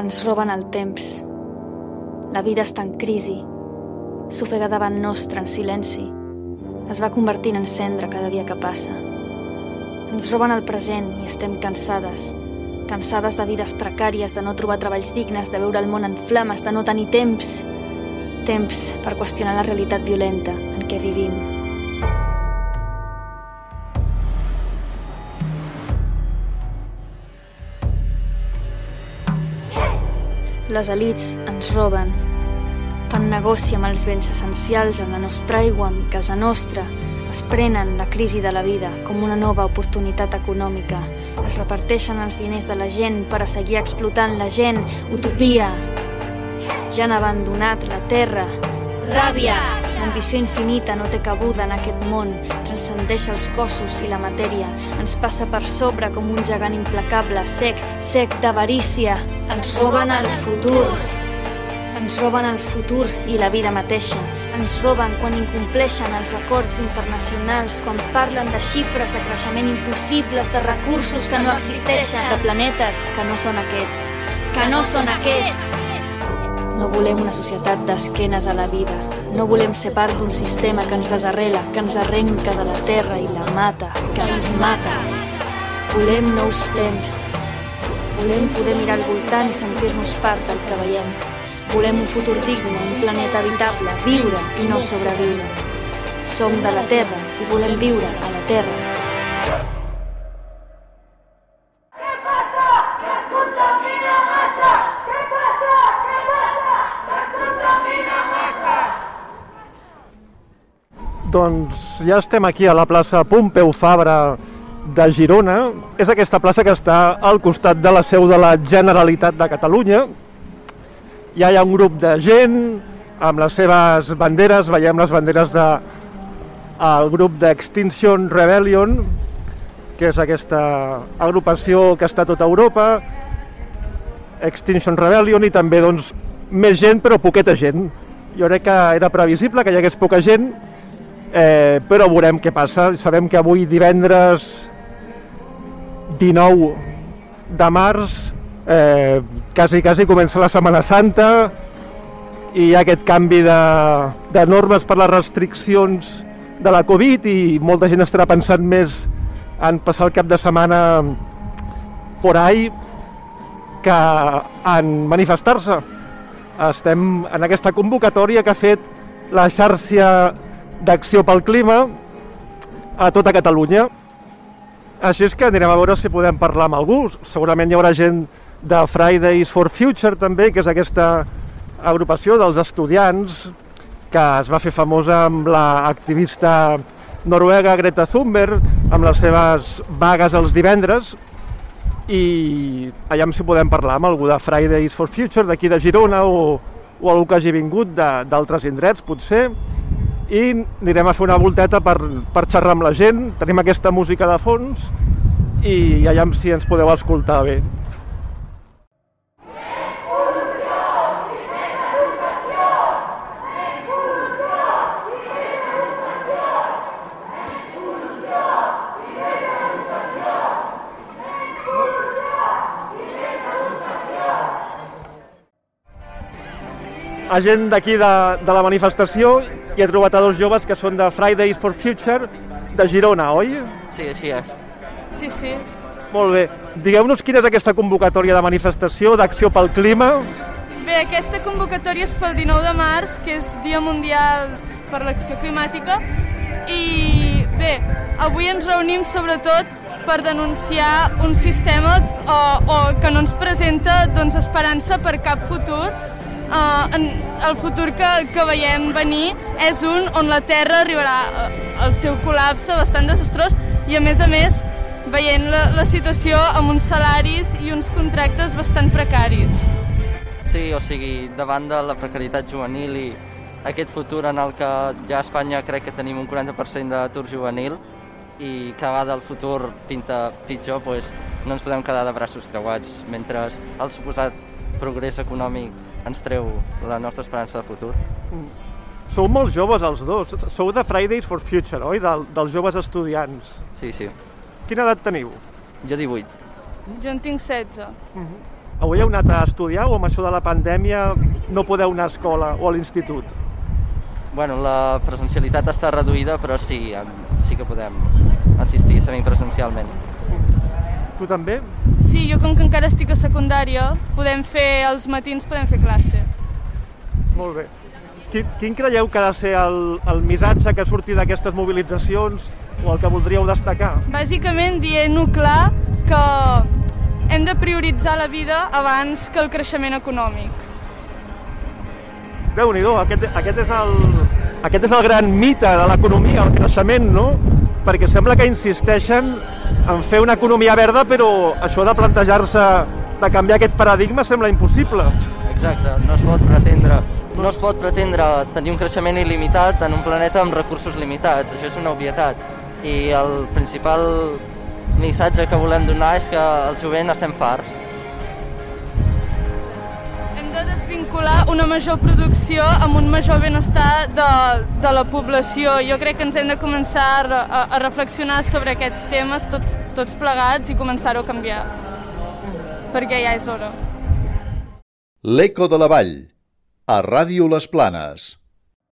Ens roben el temps. La vida està en crisi. S'ofega davant nostre en silenci. Es va convertint en cendra cada dia que passa. Ens roben el present i estem cansades. Cansades de vides precàries, de no trobar treballs dignes, de veure el món en flames, de no tenir temps. Temps per qüestionar la realitat violenta en què vivim. Les elites ens roben. Fan negoci amb els béns essencials, amb la nostra aigua, amb casa nostra. Es prenen la crisi de la vida com una nova oportunitat econòmica. Es reparteixen els diners de la gent per a seguir explotant la gent. Utopia! Ja han abandonat la terra. Ràbia! L'ambició infinita no té cabuda en aquest món. Transcendeix els cossos i la matèria. Ens passa per sobre com un gegant implacable, sec, sec d'avarícia. Ens roben el futur. Ens roben el futur i la vida mateixa. Ens roben quan incompleixen els acords internacionals, quan parlen de xifres de creixement impossibles, de recursos que no existeixen, de planetes que no són aquest. Que no són aquest! No volem una societat d'esquenes a la vida. No volem ser part d'un sistema que ens desarrela, que ens arrenca de la terra i la mata, que ens mata. Volem nous temps. Volem poder mirar al voltant i sentir-nos part del que veiem. Volem un futur digne, un planeta habitable, viure i no sobreviure. Som de la Terra i volem viure a la Terra. Doncs ja estem aquí a la plaça Pompeu Fabra de Girona. És aquesta plaça que està al costat de la seu de la Generalitat de Catalunya. Ja hi ha un grup de gent amb les seves banderes, veiem les banderes de el grup d'Extinction Rebellion, que és aquesta agrupació que està a tota Europa, Extinction Rebellion i també doncs, més gent però poqueta gent. Jo crec que era previsible que hi hagués poca gent, eh, però veurem què passa. Sabem que avui divendres 19 de març eh, quasi, quasi comença la Setmana Santa i hi ha aquest canvi de, de normes per les restriccions de la Covid i molta gent estarà pensant més en passar el cap de setmana por ahí que en manifestar-se. Estem en aquesta convocatòria que ha fet la xarxa d'Acció pel Clima a tota Catalunya. Així és que anirem a veure si podem parlar amb algú. Segurament hi haurà gent de Fridays for Future també, que és aquesta agrupació dels estudiants que es va fer famosa amb l'activista noruega Greta Thunberg, amb les seves vagues els divendres, i allà si podem parlar amb algú de Fridays for Future d'aquí de Girona o, o algú que hagi vingut d'altres indrets, potser, i anirem a fer una volteta per, per xerrar amb la gent, tenim aquesta música de fons i allà si ens podeu escoltar bé. a gent d'aquí de, de la manifestació i he trobat a dos joves que són de Fridays for Future de Girona, oi? Sí, així és. Sí, sí. Molt bé. Digueu-nos quina és aquesta convocatòria de manifestació d'Acció pel Clima. Bé, aquesta convocatòria és pel 19 de març, que és Dia Mundial per l'Acció Climàtica, i bé, avui ens reunim sobretot per denunciar un sistema o, o que no ens presenta doncs, esperança per cap futur uh, en el futur que, que veiem venir és un on la Terra arribarà al seu col·lapse bastant desastrós i a més a més veient la, la situació amb uns salaris i uns contractes bastant precaris. Sí, o sigui, davant de la precarietat juvenil i aquest futur en el que ja a Espanya crec que tenim un 40% d'atur juvenil i cada vegada el futur pinta pitjor, doncs no ens podem quedar de braços creuats mentre el suposat progrés econòmic ens treu la nostra esperança de futur. Mm. Sou molt joves els dos. Sou de Fridays for Future, oi? Del, dels joves estudiants. Sí, sí. Quina edat teniu? Jo 18. Jo en tinc 16. Mm -hmm. Avui heu anat a estudiar o amb això de la pandèmia no podeu anar a escola o a l'institut? Bueno, la presencialitat està reduïda, però sí, sí que podem assistir semipresencialment. Tu també? Sí, jo com que encara estic a secundària, podem fer els matins, podem fer classe. Sí. Molt bé. Quin, quin creieu que ha de ser el, el missatge que surti d'aquestes mobilitzacions o el que voldríeu destacar? Bàsicament dient-ho clar que hem de prioritzar la vida abans que el creixement econòmic. déu nhi aquest, aquest, és el, aquest és el gran mite de l'economia, el creixement, no? Perquè sembla que insisteixen en fer una economia verda, però això de plantejar-se de canviar aquest paradigma sembla impossible. Exacte, no es pot pretendre no es pot pretendre tenir un creixement il·limitat en un planeta amb recursos limitats, això és una obvietat. I el principal missatge que volem donar és que el jovent estem farts vincular una major producció amb un major benestar de, de la població. Jo crec que ens hem de començar a, a reflexionar sobre aquests temes tots, tots plegats i començar-ho a canviar, perquè ja és hora. L'Eco de la Vall, a Ràdio Les Planes.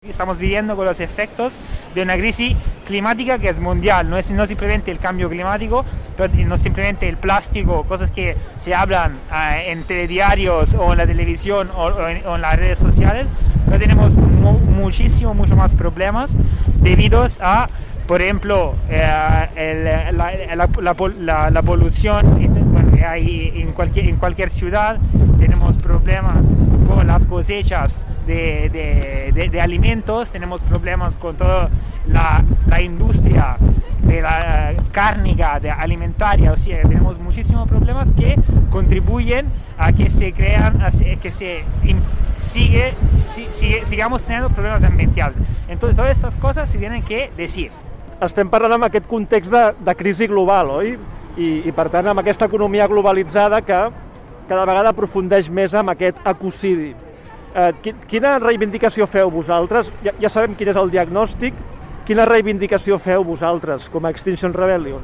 Estamos viviendo con los efectos de una crisis climática que es mundial, no es no simplemente el cambio climático, pero no simplemente el plástico, cosas que se hablan uh, en telediarios o en la televisión o, o, en, o en, las redes sociales, pero tenemos mu muchísimo, mucho más problemas debido a, por ejemplo, eh, el, la, la, la, la, polución bueno, hay en cualquier, en cualquier ciudad, tenemos problemas con las cosechas de, de, de, de alimentos, tenemos problemas con toda la, la, industria de la cárnica, de alimentaria, o sea, tenemos muchísimos problemas que contribuyen a que se crean, a que se sigue, sigue, sigamos teniendo problemas ambientales. Entonces, todas estas cosas se tienen que decir. Estem parlant amb aquest context de, de crisi global, oi? I, i per tant amb aquesta economia globalitzada que cada vegada aprofundeix més amb aquest ecocidi. Eh, quina reivindicació feu vosaltres? Ja, ja sabem quin és el diagnòstic. Quina reivindicació feu vosaltres com a Extinction Rebellion?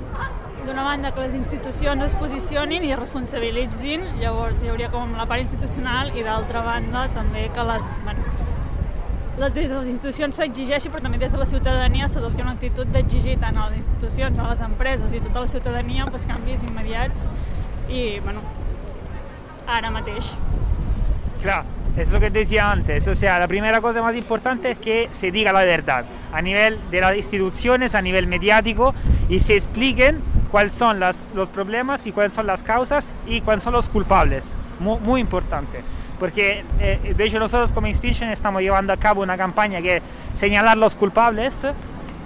D'una banda, que les institucions es posicionin i es responsabilitzin, llavors hi hauria com la part institucional, i d'altra banda també que les, bueno, des de les institucions s'exigeixi, però també des de la ciutadania s'adopti una actitud d'exigir tant a les institucions, a les empreses i tota la ciutadania pues, canvis immediats i, bueno, ara mateix. Clar, Es lo que decía antes, o sea, la primera cosa más importante es que se diga la verdad a nivel de las instituciones, a nivel mediático y se expliquen cuáles son los problemas y cuáles son las causas y cuáles son los culpables. Muy, importante. Porque eh, de hecho nosotros como Extinction estamos llevando a cabo una campaña que es señalar los culpables,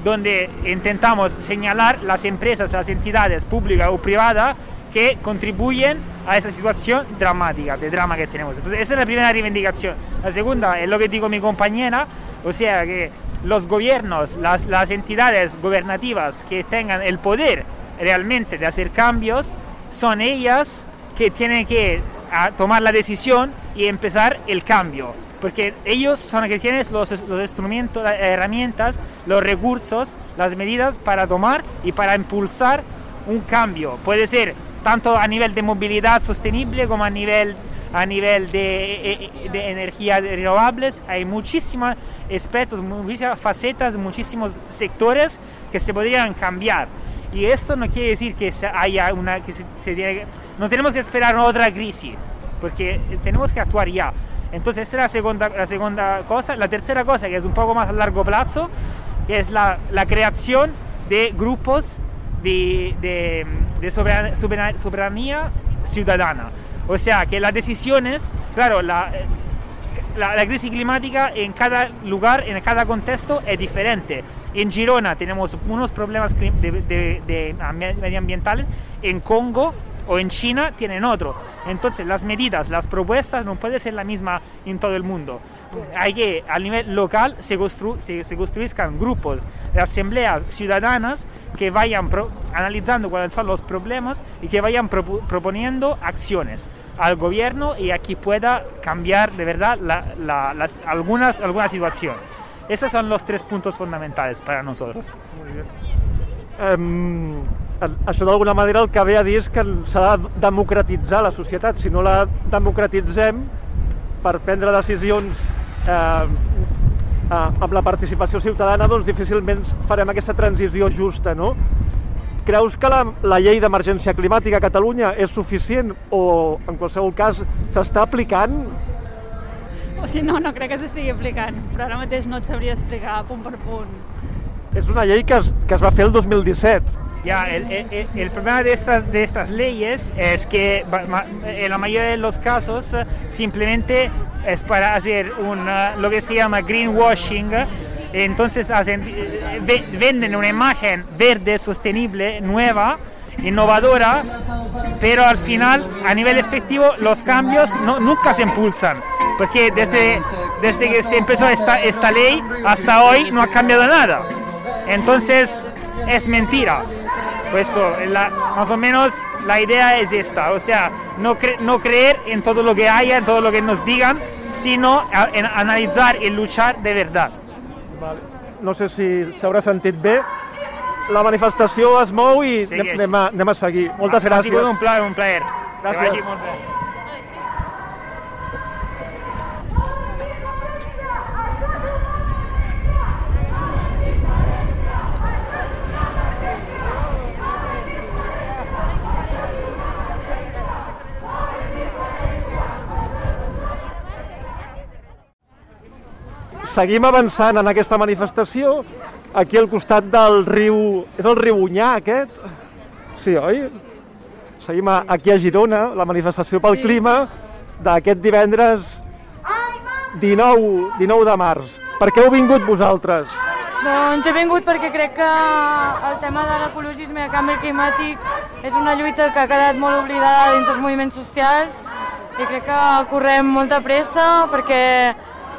donde intentamos señalar las empresas, las entidades públicas o privadas que contribuyen a esa situación dramática, de drama que tenemos. Entonces, esa es la primera reivindicación. La segunda es lo que digo mi compañera, o sea que los gobiernos, las, las entidades gobernativas que tengan el poder realmente de hacer cambios, son ellas que tienen que tomar la decisión y empezar el cambio. Porque ellos son los que tienen los, los instrumentos, las herramientas, los recursos, las medidas para tomar y para impulsar un cambio. Puede ser tanto a nivel de movilidad sostenible como a nivel, a nivel de, de energías renovables. Hay muchísimos aspectos, muchísimas facetas, muchísimos sectores que se podrían cambiar. Y esto no quiere decir que haya una... Que se, se tiene, no tenemos que esperar otra crisis, porque tenemos que actuar ya. Entonces, esa es la segunda, la segunda cosa. La tercera cosa, que es un poco más a largo plazo, que es la, la creación de grupos de, de, de soberanía, soberanía, ciudadana. O sea, que las decisiones, claro, la, la, la, crisis climática en cada lugar, en cada contexto es diferente. En Girona tenemos unos problemas de, de medioambientales, en Congo o en China tienen otro. Entonces las medidas, las propuestas no pueden ser la misma en todo el mundo. Hay que a nivel local se, constru se, se construzcan grupos de asambleas ciudadanas que vayan analizando cuáles son los problemas y que vayan pro proponiendo acciones al gobierno y aquí pueda cambiar de verdad la, la, las, algunas, alguna situación. Esos son los tres puntos fundamentales para nosotros. Muy bien. Um, això d'alguna manera el que ve a dir és que s'ha de democratitzar la societat. Si no la democratitzem per prendre decisions eh, eh, amb la participació ciutadana, doncs difícilment farem aquesta transició justa, no? Creus que la, la llei d'emergència climàtica a Catalunya és suficient o, en qualsevol cas, s'està aplicant? O sigui, no, no crec que s'estigui aplicant, però ara mateix no et sabria explicar punt per punt. És una llei que es, que es va fer el 2017. Ya, el, el, el, problema de estas, de estas leyes es que en la mayoría de los casos simplemente es para hacer un, lo que se llama greenwashing, entonces venden una imagen verde, sostenible, nueva, innovadora, pero al final, a nivel efectivo, los cambios no, nunca se impulsan, porque desde, desde que se empezó esta, esta ley hasta hoy no ha cambiado nada. Entonces, es mentira. Esto, la, más o menos la idea es esta, o sea, no, cre no creer en todo lo que haya, en todo lo que nos digan, sino a, en analitzar i luchar de verdad. Vale. No sé si s'haurà sentit bé. La manifestació es mou i sí, anem, anem, a, anem a seguir. Moltes ha, gràcies. Ha sigut un plaer, un plaer. Gràcies. Que vagi molt bé. Seguim avançant en aquesta manifestació, aquí al costat del riu... És el riu Unyà, aquest? Sí, oi? Seguim aquí a Girona, la manifestació pel sí. clima d'aquest divendres 19, 19 de març. Per què heu vingut vosaltres? Doncs he vingut perquè crec que el tema de l'ecologisme i el canvi climàtic és una lluita que ha quedat molt oblidada dins dels moviments socials i crec que correm molta pressa perquè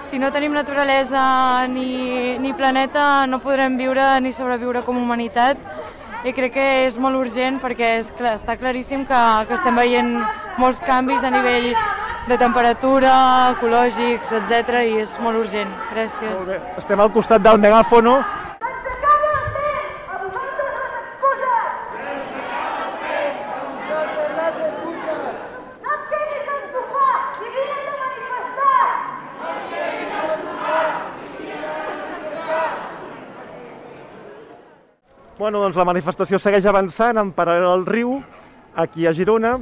si no tenim naturalesa ni, ni planeta no podrem viure ni sobreviure com a humanitat i crec que és molt urgent perquè és clar, està claríssim que, que estem veient molts canvis a nivell de temperatura, ecològics, etc i és molt urgent. Gràcies. Molt bé. Estem al costat del megàfono Bueno, doncs la manifestació segueix avançant en paral·lel al riu, aquí a Girona,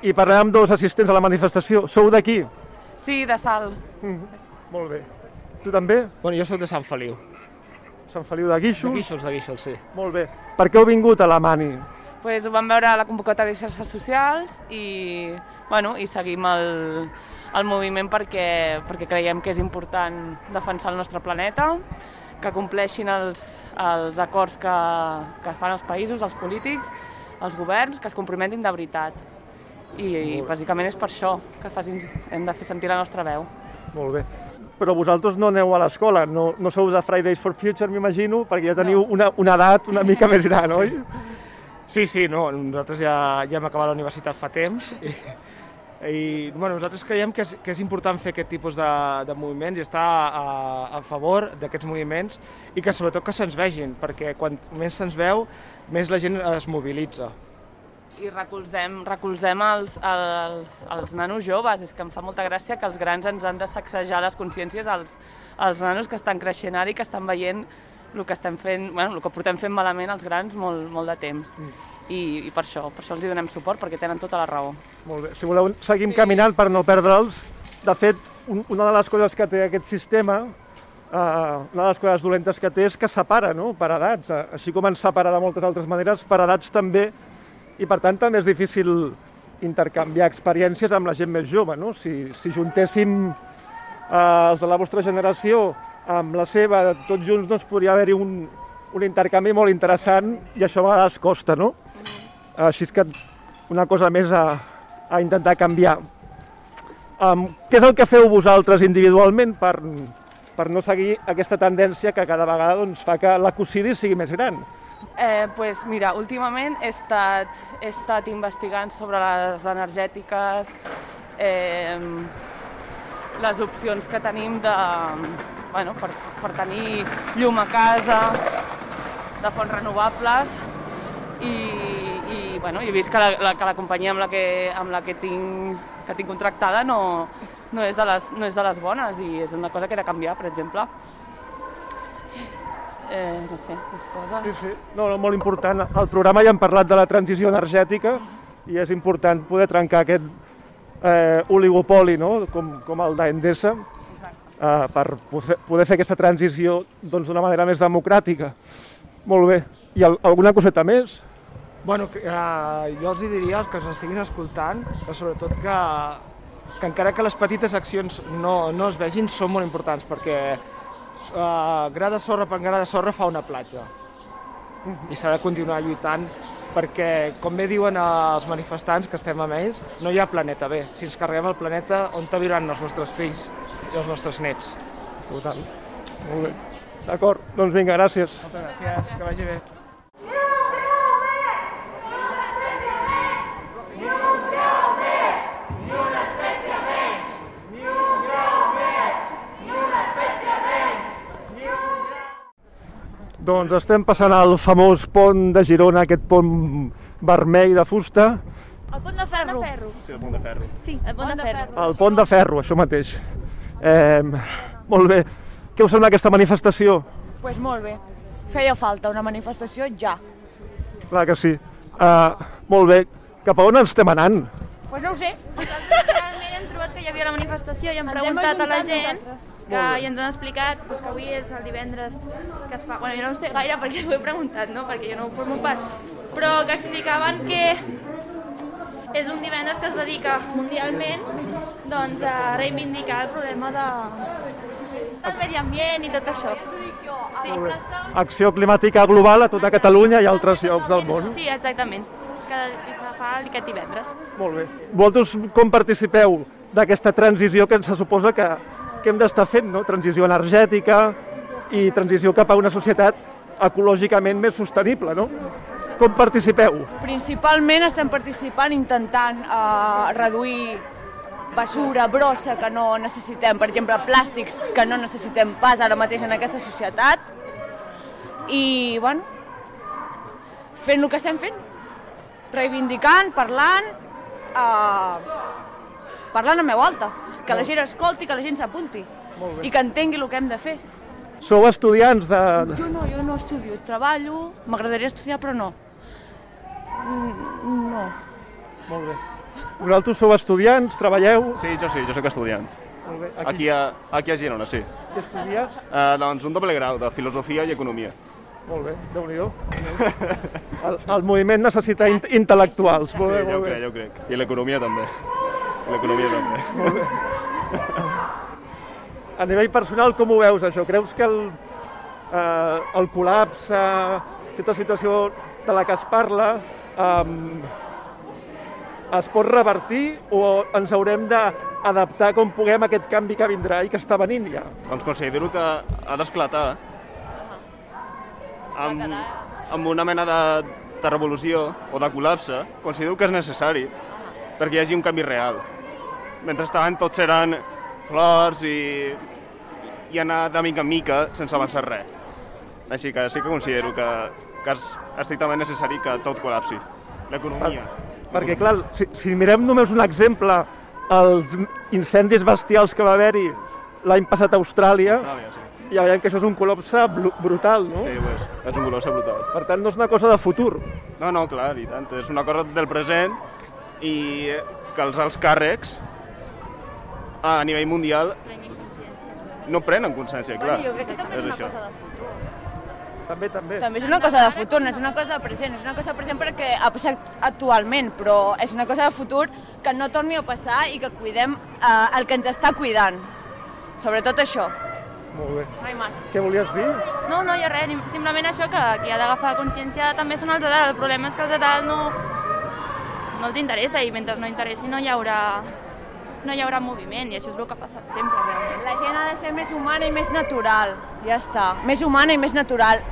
i parlem amb dos assistents a la manifestació. Sou d'aquí? Sí, de Sal. Molt bé. Tu també? Bueno, jo sóc de Sant Feliu. Sant Feliu de Guíxols? De Guíxols, de Guíxols, sí. Molt bé. Per què heu vingut a la Mani? Pues ho vam veure a la convocatòria de xarxes socials i, bueno, i seguim el, el moviment perquè, perquè creiem que és important defensar el nostre planeta, que compleixin els, els acords que, que fan els països, els polítics, els governs, que es comprometin de veritat. I, i bàsicament és per això que facin, hem de fer sentir la nostra veu. Molt bé. Però vosaltres no aneu a l'escola, no, no sou de Fridays for Future, m'imagino, perquè ja teniu una, una edat una mica més gran, oi? Sí, sí, no, nosaltres ja, ja hem acabat la universitat fa temps i, i bueno, nosaltres creiem que és, que és important fer aquest tipus de, de moviments i estar a, a favor d'aquests moviments i que sobretot que se'ns vegin, perquè quan més se'ns veu, més la gent es mobilitza. i recolzem, recolzem els, els, els nanos joves. És que em fa molta gràcia que els grans ens han de sacsejar les consciències als, als nanos que estan creixent ara i que estan veient el que estem fent, bueno, el que portem fent malament els grans molt, molt de temps. I, I per això, per això els hi donem suport, perquè tenen tota la raó. Molt bé. Si voleu, seguim sí. caminant per no perdre'ls. De fet, un, una de les coses que té aquest sistema, eh, una de les coses dolentes que té és que separa no? per edats. Eh, Així com ens separa de moltes altres maneres, per edats també, i per tant també és difícil intercanviar experiències amb la gent més jove. No? Si, si juntéssim eh, els de la vostra generació amb la seva, tots junts doncs, podria haver-hi un, un intercanvi molt interessant i això a vegades costa, no? Així és que una cosa més a, a intentar canviar. Um, què és el que feu vosaltres individualment per, per no seguir aquesta tendència que cada vegada doncs, fa que l'ecocidi sigui més gran? Eh, pues mira, últimament he estat, he estat investigant sobre les energètiques, eh, les opcions que tenim de, bueno, per, per tenir llum a casa, de fonts renovables, i, i bueno, he vist que la, la, que la companyia amb la que, amb la que, tinc, que tinc contractada no, no, és de les, no és de les bones i és una cosa que he de canviar, per exemple. Eh, no sé, més coses. Sí, sí. No, no, molt important. Al programa ja hem parlat de la transició energètica i és important poder trencar aquest eh, oligopoli no? com, com el d'Endesa eh, per poder fer aquesta transició doncs, d'una manera més democràtica. Molt bé. I al, alguna coseta més? Bueno, eh, jo els diria als que ens estiguin escoltant, que sobretot que, que encara que les petites accions no, no es vegin, són molt importants, perquè eh, gra de sorra per gra de sorra fa una platja. I s'ha de continuar lluitant perquè, com bé diuen els manifestants que estem amb ells, no hi ha planeta B. Si ens carreguem el planeta, on te viuran els nostres fills i els nostres nets? Total. Molt bé. D'acord, doncs vinga, gràcies. Moltes gràcies, que vagi bé. Doncs estem passant al famós pont de Girona, aquest pont vermell de fusta, El pont de ferro. Sí, el pont de ferro. Sí, el pont de ferro. el pont de ferro, això mateix. Eh, molt bé. Què us sembla aquesta manifestació? pues molt bé. Feia falta una manifestació ja. Clar que sí. Uh, molt bé. Cap a on ens estem anant? Pues no ho sé. Nosaltres realment hem trobat que hi havia la manifestació i hem Ens hem preguntat a la gent nosaltres. Que, i ens han explicat doncs, que avui és el divendres que es fa... Bueno, jo no ho sé gaire perquè ho he preguntat, no? perquè jo no ho formo part, però que explicaven que és un divendres que es dedica mundialment doncs, a reivindicar el problema de, del medi ambient i tot això. Sí. Acció climàtica global a tota Catalunya i altres llocs del món. sí exactament. Que se fa aquest divendres. Molt bé. Vosaltres com participeu d'aquesta transició que se suposa que, que hem d'estar fent, no? Transició energètica i transició cap a una societat ecològicament més sostenible, no? Com participeu? Principalment estem participant intentant eh, reduir basura, brossa que no necessitem, per exemple, plàstics que no necessitem pas ara mateix en aquesta societat. I, bueno, fent el que estem fent. Reivindicant, parlant, eh, parlant en veu alta. Que la gent escolti, que la gent s'apunti i que entengui el que hem de fer. Sou estudiants de... Jo no, jo no estudio, treballo, m'agradaria estudiar però no. Mm, No. Molt bé. Vosaltres sou estudiants, treballeu? Sí, jo sí, jo sóc estudiant. Molt bé. Aquí a, aquí a Girona, sí. Què estudies? Uh, doncs un doble grau de Filosofia i Economia. Molt bé, déu nhi el, el moviment necessita in intel·lectuals. Molt bé, sí, jo molt bé. crec, jo crec. I l'economia també. L'economia també. A nivell personal, com ho veus, això? Creus que el, eh, el col·lapse, aquesta situació de la que es parla, eh, es pot revertir o ens haurem d'adaptar com puguem a aquest canvi que vindrà i que està venint ja? Doncs considero que ha d'esclatar amb, amb una mena de, de revolució o de col·lapse. Considero que és necessari perquè hi hagi un canvi real. Mentrestant tots seran flors i, i anar de mica en mica sense avançar res. Així que sí que considero que, que és estrictament necessari que tot col·lapsi. L'economia. Perquè, clar, si, si mirem només un exemple, els incendis bestials que va haver-hi l'any passat a Austràlia, Austràlia, sí. ja veiem que això és un col·lapse brutal, no? Sí, ho és. És un col·lapse brutal. Per tant, no és una cosa de futur. No, no, clar, i tant. És una cosa del present i que els alts càrrecs a nivell mundial no prenen consciència, clar. Bueno, jo crec que també és una això. cosa de futur. També, també. També és una cosa de futur, no és una cosa de present, és una cosa de present perquè ha passat actualment, però és una cosa de futur que no torni a passar i que cuidem eh, el que ens està cuidant. Sobretot això. Molt bé. No hi més. Què volies dir? No, no hi ha res, simplement això que qui ha d'agafar consciència també són els edats. El problema és que els edats no, no els interessa i mentre no interessi no hi haurà no hi haurà moviment i això és el que ha passat sempre realment. La gent ha de ser més humana i més natural, ja està. Més humana i més natural.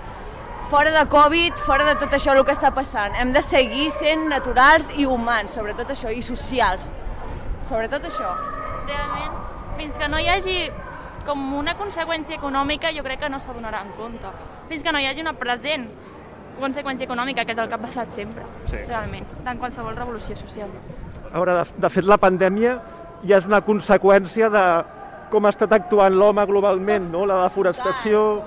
Fora de Covid, fora de tot això el que està passant. Hem de seguir sent naturals i humans, sobretot això, i socials. Sobretot això. Realment, fins que no hi hagi com una conseqüència econòmica jo crec que no s'adonarà en compte. Fins que no hi hagi una present conseqüència econòmica, que és el que ha passat sempre, Sí. realment, en qualsevol revolució social. A veure, de, de fet, la pandèmia ja és una conseqüència de com ha estat actuant l'home globalment, no? La deforestació,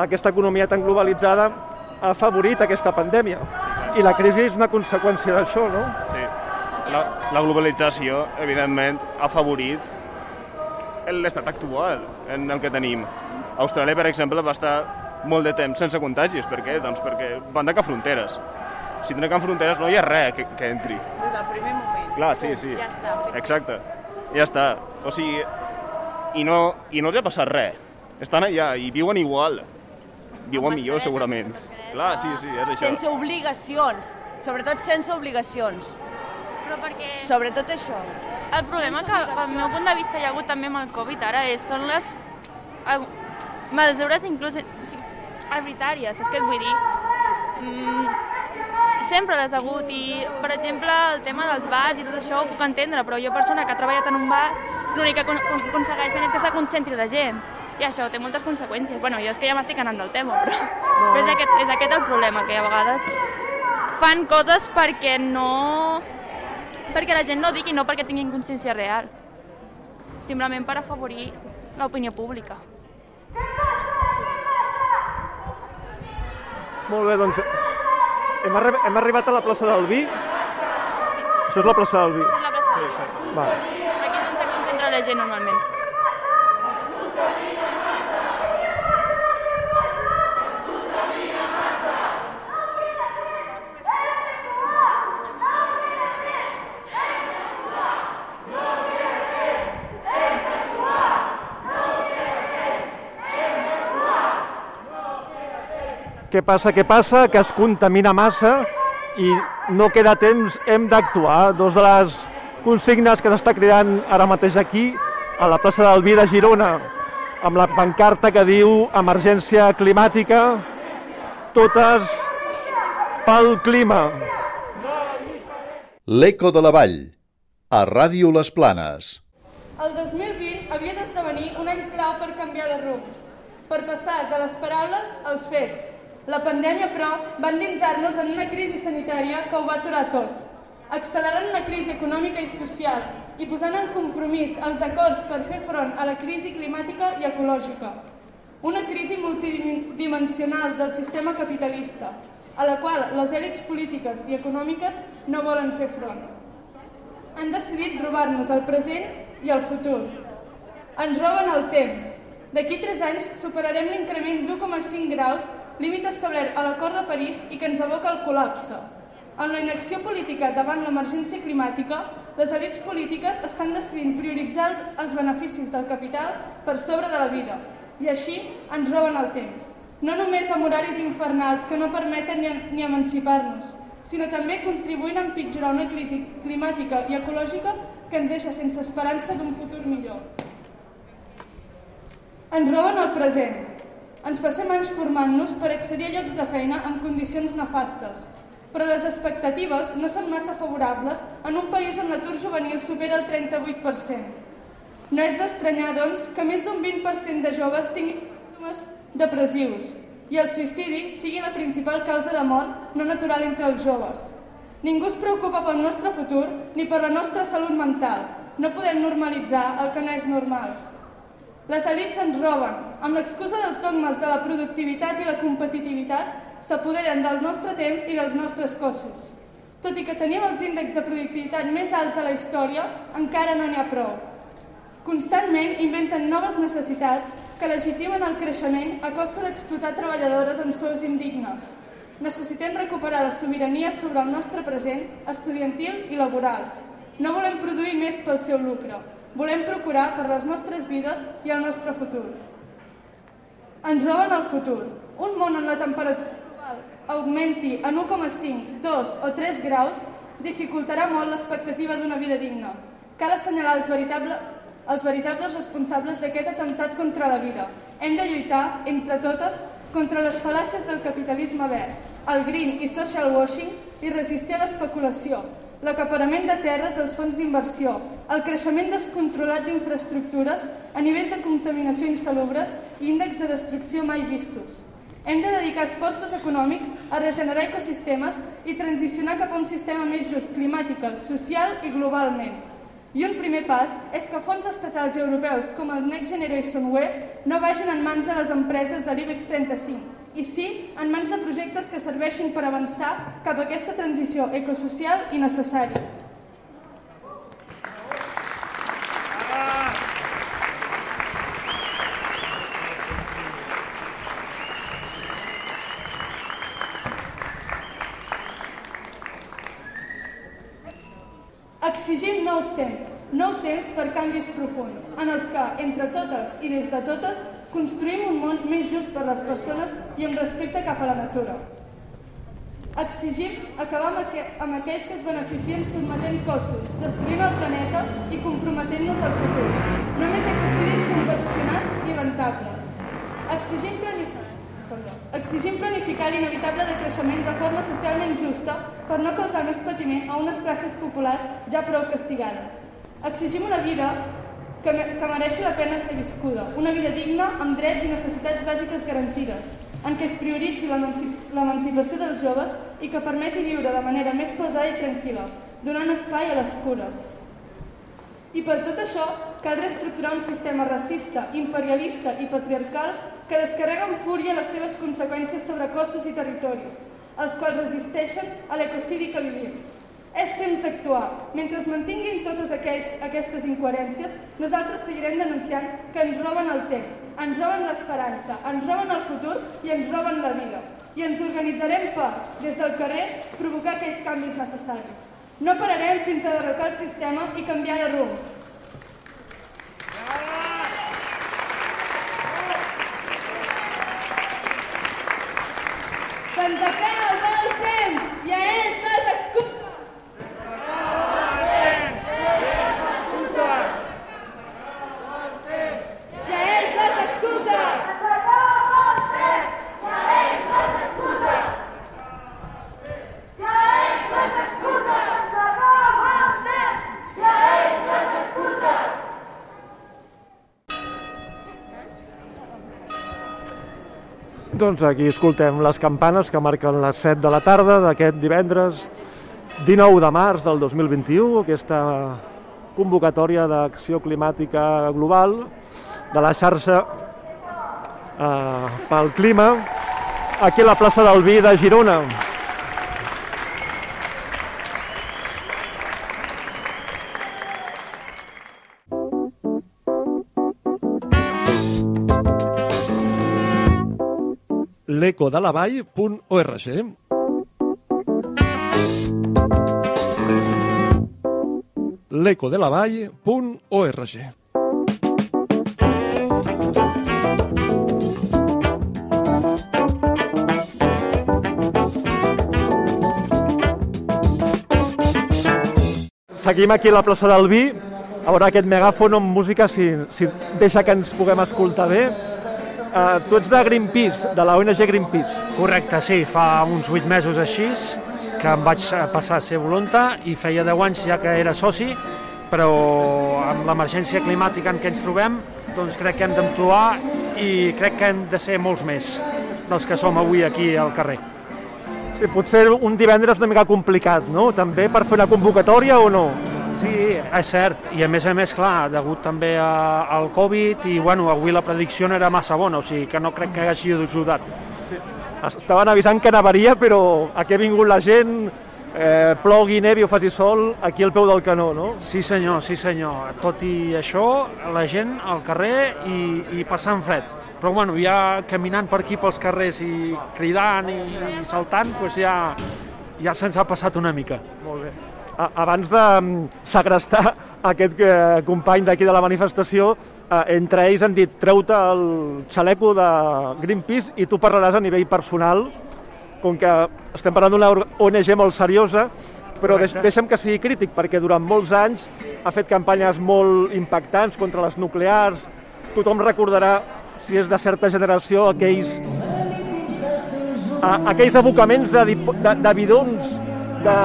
aquesta economia tan globalitzada ha afavorit aquesta pandèmia. I la crisi és una conseqüència d'això, no? Sí. La, la globalització, evidentment, ha favorit l'estat actual en el que tenim. Austràlia, per exemple, va estar molt de temps sense contagis. Per què? Doncs perquè van tancar fronteres. Si tanquen fronteres no hi ha res que, que entri. Des del primer moment. Clar, sí, sí. Ja està. Fet. Exacte. Ja està. O sigui, i no, i no els ha passat res. Estan allà i viuen igual. Viuen millor, segurament. Clar, sí, sí, és això. Sense obligacions. Sobretot sense obligacions. Però perquè... Sobretot això. El problema que, pel meu punt de vista, hi ha hagut també amb el Covid ara és, són les el- mesures inclús arbitràries, és que et vull dir. Mm, sempre les ha hagut i, per exemple, el tema dels bars i tot això ho puc entendre, però jo, persona que ha treballat en un bar, l'únic que con- con- aconsegueixen és que se concentri la gent. I això té moltes conseqüències. Bueno, jo és que ja m'estic anant del tema, però, però és, aquest, és aquest el problema, que a vegades fan coses perquè no perquè la gent no digui, no perquè tinguin consciència real. Simplement per afavorir l'opinió pública. Molt bé, doncs hem, arri hem arribat a la plaça del Vi. Sí. Això és la plaça del Vi. Això és la plaça del Vi. Va. Aquí és on se concentra la gent normalment. Què passa, què passa? Que es contamina massa i no queda temps, hem d'actuar. Dos de les consignes que s'està cridant ara mateix aquí, a la plaça del Vi de Girona, amb la pancarta que diu emergència climàtica, totes pel clima. L'Eco de la Vall, a Ràdio Les Planes. El 2020 havia d'esdevenir un any clau per canviar de rumb, per passar de les paraules als fets. La pandèmia, però, va endinsar-nos en una crisi sanitària que ho va aturar tot, accelerant una crisi econòmica i social i posant en compromís els acords per fer front a la crisi climàtica i ecològica. Una crisi multidimensional del sistema capitalista, a la qual les èlits polítiques i econòmiques no volen fer front han decidit robar-nos el present i el futur. Ens roben el temps. D'aquí 3 anys superarem l'increment d'1,5 graus, límit establert a l'Acord de París i que ens aboca al col·lapse. Amb la inacció política davant l'emergència climàtica, les elites polítiques estan decidint prioritzar els beneficis del capital per sobre de la vida i així ens roben el temps. No només amb horaris infernals que no permeten ni emancipar-nos, sinó també contribuint a empitjorar una crisi climàtica i ecològica que ens deixa sense esperança d'un futur millor. Ens roben el present. Ens passem anys formant-nos per accedir a llocs de feina amb condicions nefastes, però les expectatives no són massa favorables en un país on l'atur juvenil supera el 38%. No és d'estranyar, doncs, que més d'un 20% de joves tinguin símptomes depressius i el suïcidi sigui la principal causa de mort no natural entre els joves. Ningú es preocupa pel nostre futur ni per la nostra salut mental. No podem normalitzar el que no és normal. Les elites ens roben. Amb l'excusa dels dogmes de la productivitat i la competitivitat, s'apoderen del nostre temps i dels nostres cossos. Tot i que tenim els índexs de productivitat més alts de la història, encara no n'hi ha prou. Constantment inventen noves necessitats que legitimen el creixement a costa d'explotar treballadores amb sous indignes. Necessitem recuperar la sobirania sobre el nostre present estudiantil i laboral. No volem produir més pel seu lucre, volem procurar per les nostres vides i el nostre futur. Ens roben el futur, un món on la temperatura global augmenti en 1,5, 2 o 3 graus dificultarà molt l'expectativa d'una vida digna. Cal assenyalar els veritables, els veritables responsables d'aquest atemptat contra la vida. Hem de lluitar, entre totes, contra les fal·làcies del capitalisme verd, el green i social washing i resistir a l'especulació, l'acaparament de terres dels fons d'inversió, el creixement descontrolat d'infraestructures a nivells de contaminació insalubres i índexs de destrucció mai vistos. Hem de dedicar esforços econòmics a regenerar ecosistemes i transicionar cap a un sistema més just climàtica, social i globalment. I un primer pas és que fons estatals i europeus com el Next Generation UE no vagin en mans de les empreses de l'IBEX 35 i sí en mans de projectes que serveixin per avançar cap a aquesta transició ecosocial i necessària. Exigim nous temps, nou temps per canvis profuns, en els que, entre totes i des de totes, construïm un món més just per les persones i amb respecte cap a la natura. Exigim acabar amb, aqu amb aquells que es beneficien sotmetent cossos, destruint el planeta i comprometent-nos al futur. Només ecocidis subvencionats i rentables. Exigim planificar Exigim planificar l'inevitable decreixement de forma socialment justa per no causar més patiment a unes classes populars ja prou castigades. Exigim una vida que, que mereixi la pena ser viscuda, una vida digna amb drets i necessitats bàsiques garantides, en què es prioritzi l'emancipació dels joves i que permeti viure de manera més pesada i tranquil·la, donant espai a les cures. I per tot això cal reestructurar un sistema racista, imperialista i patriarcal que descarrega amb fúria les seves conseqüències sobre cossos i territoris, els quals resisteixen a l'ecocidi que vivim. És temps d'actuar. Mentre es mantinguin totes aquells, aquestes incoherències, nosaltres seguirem denunciant que ens roben el temps, ens roben l'esperança, ens roben el futur i ens roben la vida. I ens organitzarem per, des del carrer, provocar aquells canvis necessaris. No pararem fins a derrocar el sistema i canviar de rumb. Se'ns acaba el temps! Ja és les excuses! Ja és les excuses! Doncs aquí escoltem les campanes que marquen les 7 de la tarda d'aquest divendres 19 de març del 2021, aquesta convocatòria d'acció climàtica global de la xarxa eh, pel clima aquí a la plaça del Vi de Girona. l'ecodelavall.org. l'ecodelavall.org. Seguim aquí a la plaça del Vi, a veure aquest megàfon amb música, si, si deixa que ens puguem escoltar bé. Uh, tu ets de Greenpeace, de la ONG Greenpeace. Correcte, sí, fa uns 8 mesos així que em vaig passar a ser volunta i feia 10 anys ja que era soci, però amb l'emergència climàtica en què ens trobem, doncs crec que hem d'actuar i crec que hem de ser molts més dels que som avui aquí al carrer. Sí, potser un divendres una mica complicat, no? També per fer una convocatòria o no? Sí, és cert, i a més a més, clar, degut també a, al Covid, i bueno, avui la predicció no era massa bona, o sigui que no crec que hagi ajudat. Sí. Estaven avisant que nevaria, però aquí ha vingut la gent, eh, plogui, nevi o faci sol, aquí al peu del canó, no? Sí senyor, sí senyor. Tot i això, la gent al carrer i, i passant fred. Però bueno, ja caminant per aquí pels carrers i cridant i, i saltant, doncs ja, ja se'ns ha passat una mica. Molt bé abans de mm, segrestar aquest eh, company d'aquí de la manifestació, eh, entre ells han dit treu-te el xaleco de Greenpeace i tu parlaràs a nivell personal, com que estem parlant d'una ONG molt seriosa, però deix, deixa'm que sigui crític, perquè durant molts anys ha fet campanyes molt impactants contra les nuclears, tothom recordarà, si és de certa generació, aquells, a, aquells abocaments de, de, de bidons de,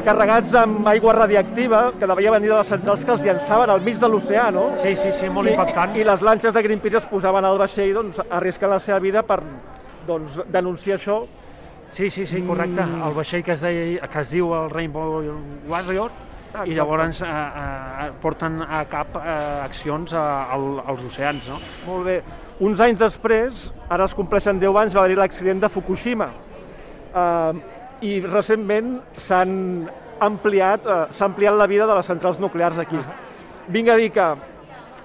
carregats amb aigua radiactiva que devia venir de les centrals que els llançaven al mig de l'oceà, no? Sí, sí, sí, molt I, impactant. I, I les lanxes de Greenpeace es posaven al vaixell doncs, arriscant la seva vida per doncs, denunciar això. Sí, sí, sí, correcte. Mm. El vaixell que es, deia, que es diu el Rainbow Warrior, ah, i llavors eh, eh, porten a cap eh, accions a, a, als oceans, no? Molt bé. Uns anys després, ara es compleixen 10 anys, va haver-hi l'accident de Fukushima. Eh, i recentment s'han ampliat, eh, s'ha ampliat la vida de les centrals nuclears aquí. Vinc a dir que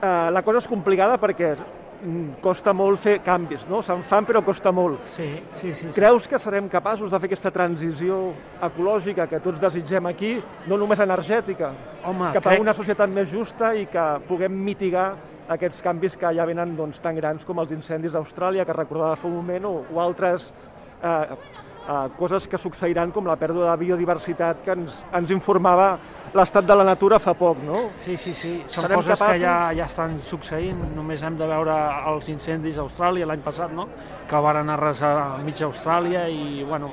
eh, la cosa és complicada perquè mm, costa molt fer canvis, no? Se'n fan però costa molt. Sí, sí, sí, sí. Creus que serem capaços de fer aquesta transició ecològica que tots desitgem aquí, no només energètica, Home, cap a crec... una societat més justa i que puguem mitigar aquests canvis que ja venen doncs, tan grans com els incendis d'Austràlia, que recordava fa un moment, o, o altres eh, eh, coses que succeiran com la pèrdua de biodiversitat que ens, ens informava l'estat de la natura fa poc, no? Sí, sí, sí, són Serem coses capaços? que ja, ja estan succeint, només hem de veure els incendis a Austràlia l'any passat, no? que varen arrasar mitja Austràlia i bueno,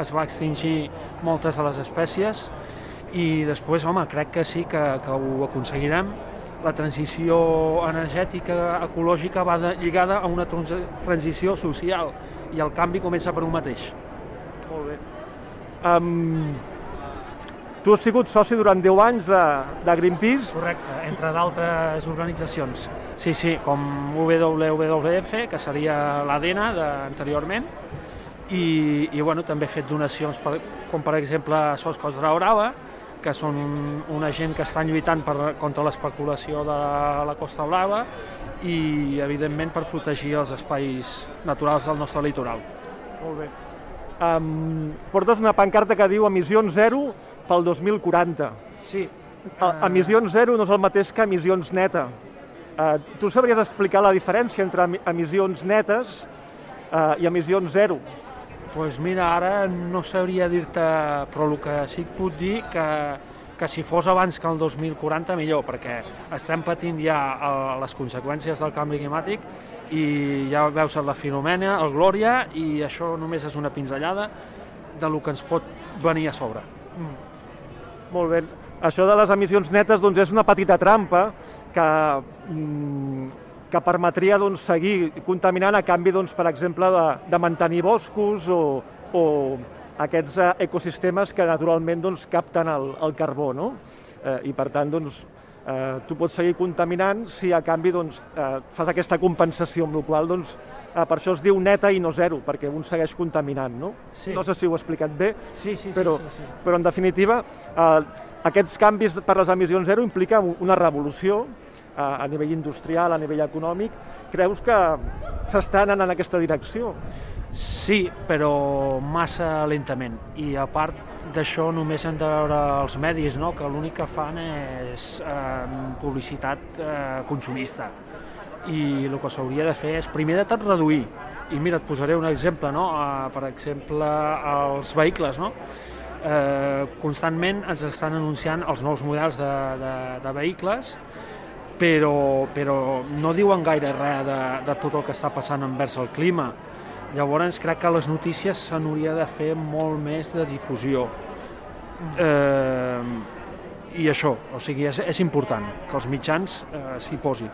es va extingir moltes de les espècies i després, home, crec que sí que, que ho aconseguirem. La transició energètica, ecològica va de, lligada a una transició social i el canvi comença per un mateix. Um, tu has sigut soci durant 10 anys de, de Greenpeace? Correcte, entre d'altres organitzacions. Sí, sí, com WWF, que seria l'ADN anteriorment, i, i bueno, també he fet donacions, per, com per exemple Sos Costra Brava, que són una gent que estan lluitant per, contra l'especulació de la Costa Brava i, evidentment, per protegir els espais naturals del nostre litoral. Molt bé um, portes una pancarta que diu emissions zero pel 2040. Sí. Uh... Emissions zero no és el mateix que emissions neta. Uh, tu sabries explicar la diferència entre emissions netes uh, i emissions zero? Pues mira, ara no sabria dir-te, però el que sí que puc dir que, que si fos abans que el 2040 millor, perquè estem patint ja les conseqüències del canvi climàtic i ja veus la Filomena, el Glòria, i això només és una pinzellada de lo que ens pot venir a sobre. Mm. Molt bé. Això de les emissions netes doncs, és una petita trampa que, mm, que permetria doncs, seguir contaminant a canvi, doncs, per exemple, de, de mantenir boscos o, o aquests eh, ecosistemes que naturalment doncs, capten el, el carbó. No? Eh, I per tant, doncs, eh, tu pots seguir contaminant si a canvi doncs, eh, fas aquesta compensació, amb la qual doncs, eh, per això es diu neta i no zero, perquè un segueix contaminant, no? Sí. No sé si ho he explicat bé, sí, sí, però, sí, sí, sí. però en definitiva, eh, aquests canvis per les emissions zero implica una revolució a, a nivell industrial, a nivell econòmic. Creus que s'està anant en aquesta direcció? Sí, però massa lentament. I a part d'això només hem de veure els medis, no? que l'únic que fan és eh, publicitat eh, consumista. I el que s'hauria de fer és primer de tot reduir. I mira, et posaré un exemple, no? Eh, per exemple, els vehicles, no? Eh, constantment ens estan anunciant els nous models de, de, de vehicles però, però no diuen gaire res de, de tot el que està passant envers el clima. Llavors crec que les notícies se n'hauria de fer molt més de difusió. Eh, I això, o sigui, és, és important que els mitjans eh, s'hi posin.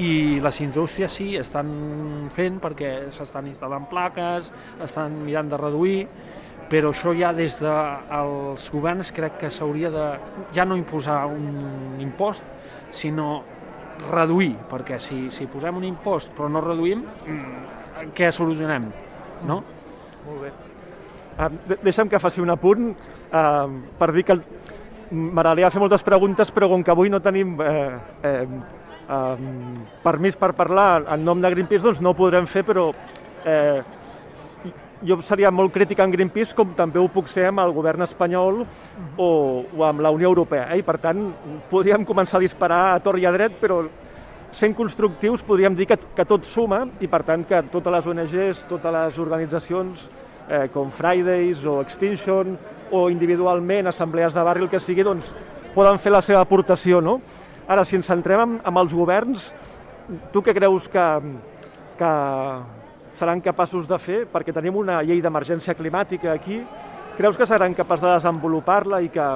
I les indústries sí, estan fent perquè s'estan instal·lant plaques, estan mirant de reduir, però això ja des dels governs crec que s'hauria de ja no imposar un impost, sinó reduir, perquè si, si posem un impost però no reduïm, mm, què solucionem? No? Molt bé. Uh, deixa'm que faci un apunt uh, per dir que m'agradaria fer moltes preguntes, però com que avui no tenim eh, eh, eh, permís per parlar en nom de Greenpeace, doncs no ho podrem fer, però eh, jo seria molt crític amb Greenpeace com també ho puc ser amb el govern espanyol o, o amb la Unió Europea. Eh? I per tant, podríem començar a disparar a tor i a dret, però sent constructius podríem dir que, que tot suma i per tant que totes les ONGs, totes les organitzacions eh, com Fridays o Extinction o individualment assemblees de barri, el que sigui, doncs poden fer la seva aportació. No? Ara, si ens centrem en, en els governs, tu què creus que, que, seran capaços de fer, perquè tenim una llei d'emergència climàtica aquí, creus que seran capaços de desenvolupar-la i que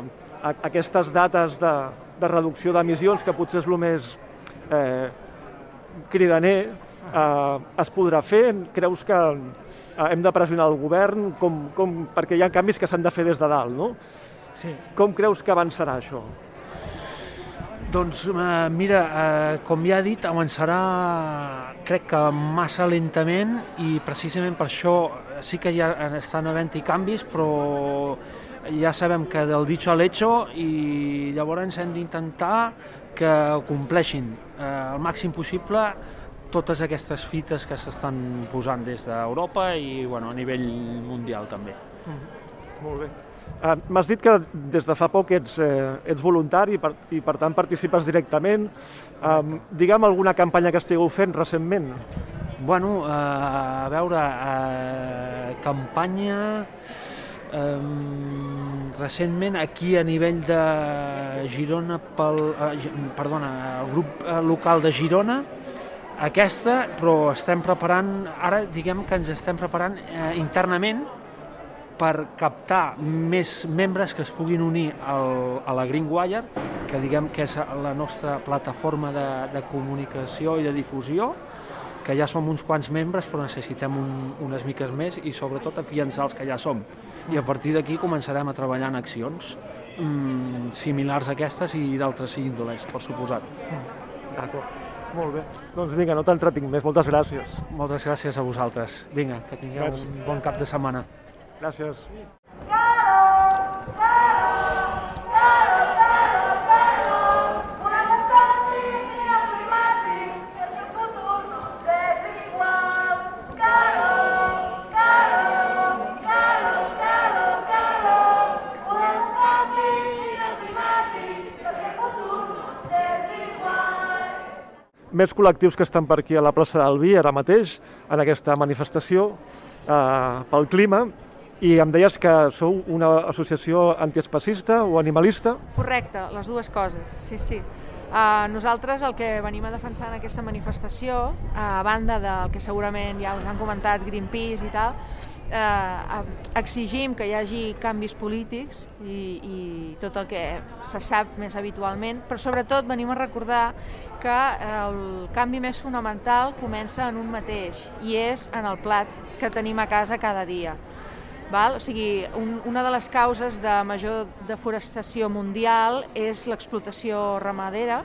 aquestes dates de, de reducció d'emissions, que potser és el més eh, cridaner, eh, es podrà fer? Creus que eh, hem de pressionar el govern? Com, com, perquè hi ha canvis que s'han de fer des de dalt, no? Sí. Com creus que avançarà això? Doncs eh, mira, eh, com ja he dit, avançarà crec que massa lentament i precisament per això sí que ja estan havent-hi canvis, però ja sabem que del dicho al hecho i llavors hem d'intentar que compleixin eh, el màxim possible totes aquestes fites que s'estan posant des d'Europa i bueno, a nivell mundial també. Mm -hmm. Molt bé. Uh, M'has dit que des de fa poc ets, eh, ets voluntari i per, i per tant participes directament. Um, digue'm alguna campanya que estigueu fent recentment. Bueno, uh, a veure, uh, campanya... Recentment aquí a nivell de Girona pel, uh, perdona, el grup uh, local de Girona aquesta, però estem preparant ara diguem que ens estem preparant uh, internament per captar més membres que es puguin unir al, a la Greenwire, que diguem que és la nostra plataforma de, de comunicació i de difusió, que ja som uns quants membres però necessitem un, unes miques més i sobretot afiançar els que ja som. I a partir d'aquí començarem a treballar en accions mm, similars a aquestes i d'altres índolers, per suposat. D'acord. Molt bé. Doncs vinga, no t'entretinc més. Moltes gràcies. Moltes gràcies a vosaltres. Vinga, que tingueu Gràcies. un bon cap de setmana. Gràcies. Més col·lectius que estan per aquí a la plaça del Vi ara mateix, en aquesta manifestació eh, pel clima, i em deies que sou una associació antiespacista o animalista? Correcte, les dues coses, sí, sí. Uh, nosaltres el que venim a defensar en aquesta manifestació, uh, a banda del que segurament ja us han comentat Greenpeace i tal, uh, exigim que hi hagi canvis polítics i, i tot el que se sap més habitualment, però sobretot venim a recordar que el canvi més fonamental comença en un mateix i és en el plat que tenim a casa cada dia. Val? O sigui, un, una de les causes de major deforestació mundial és l'explotació ramadera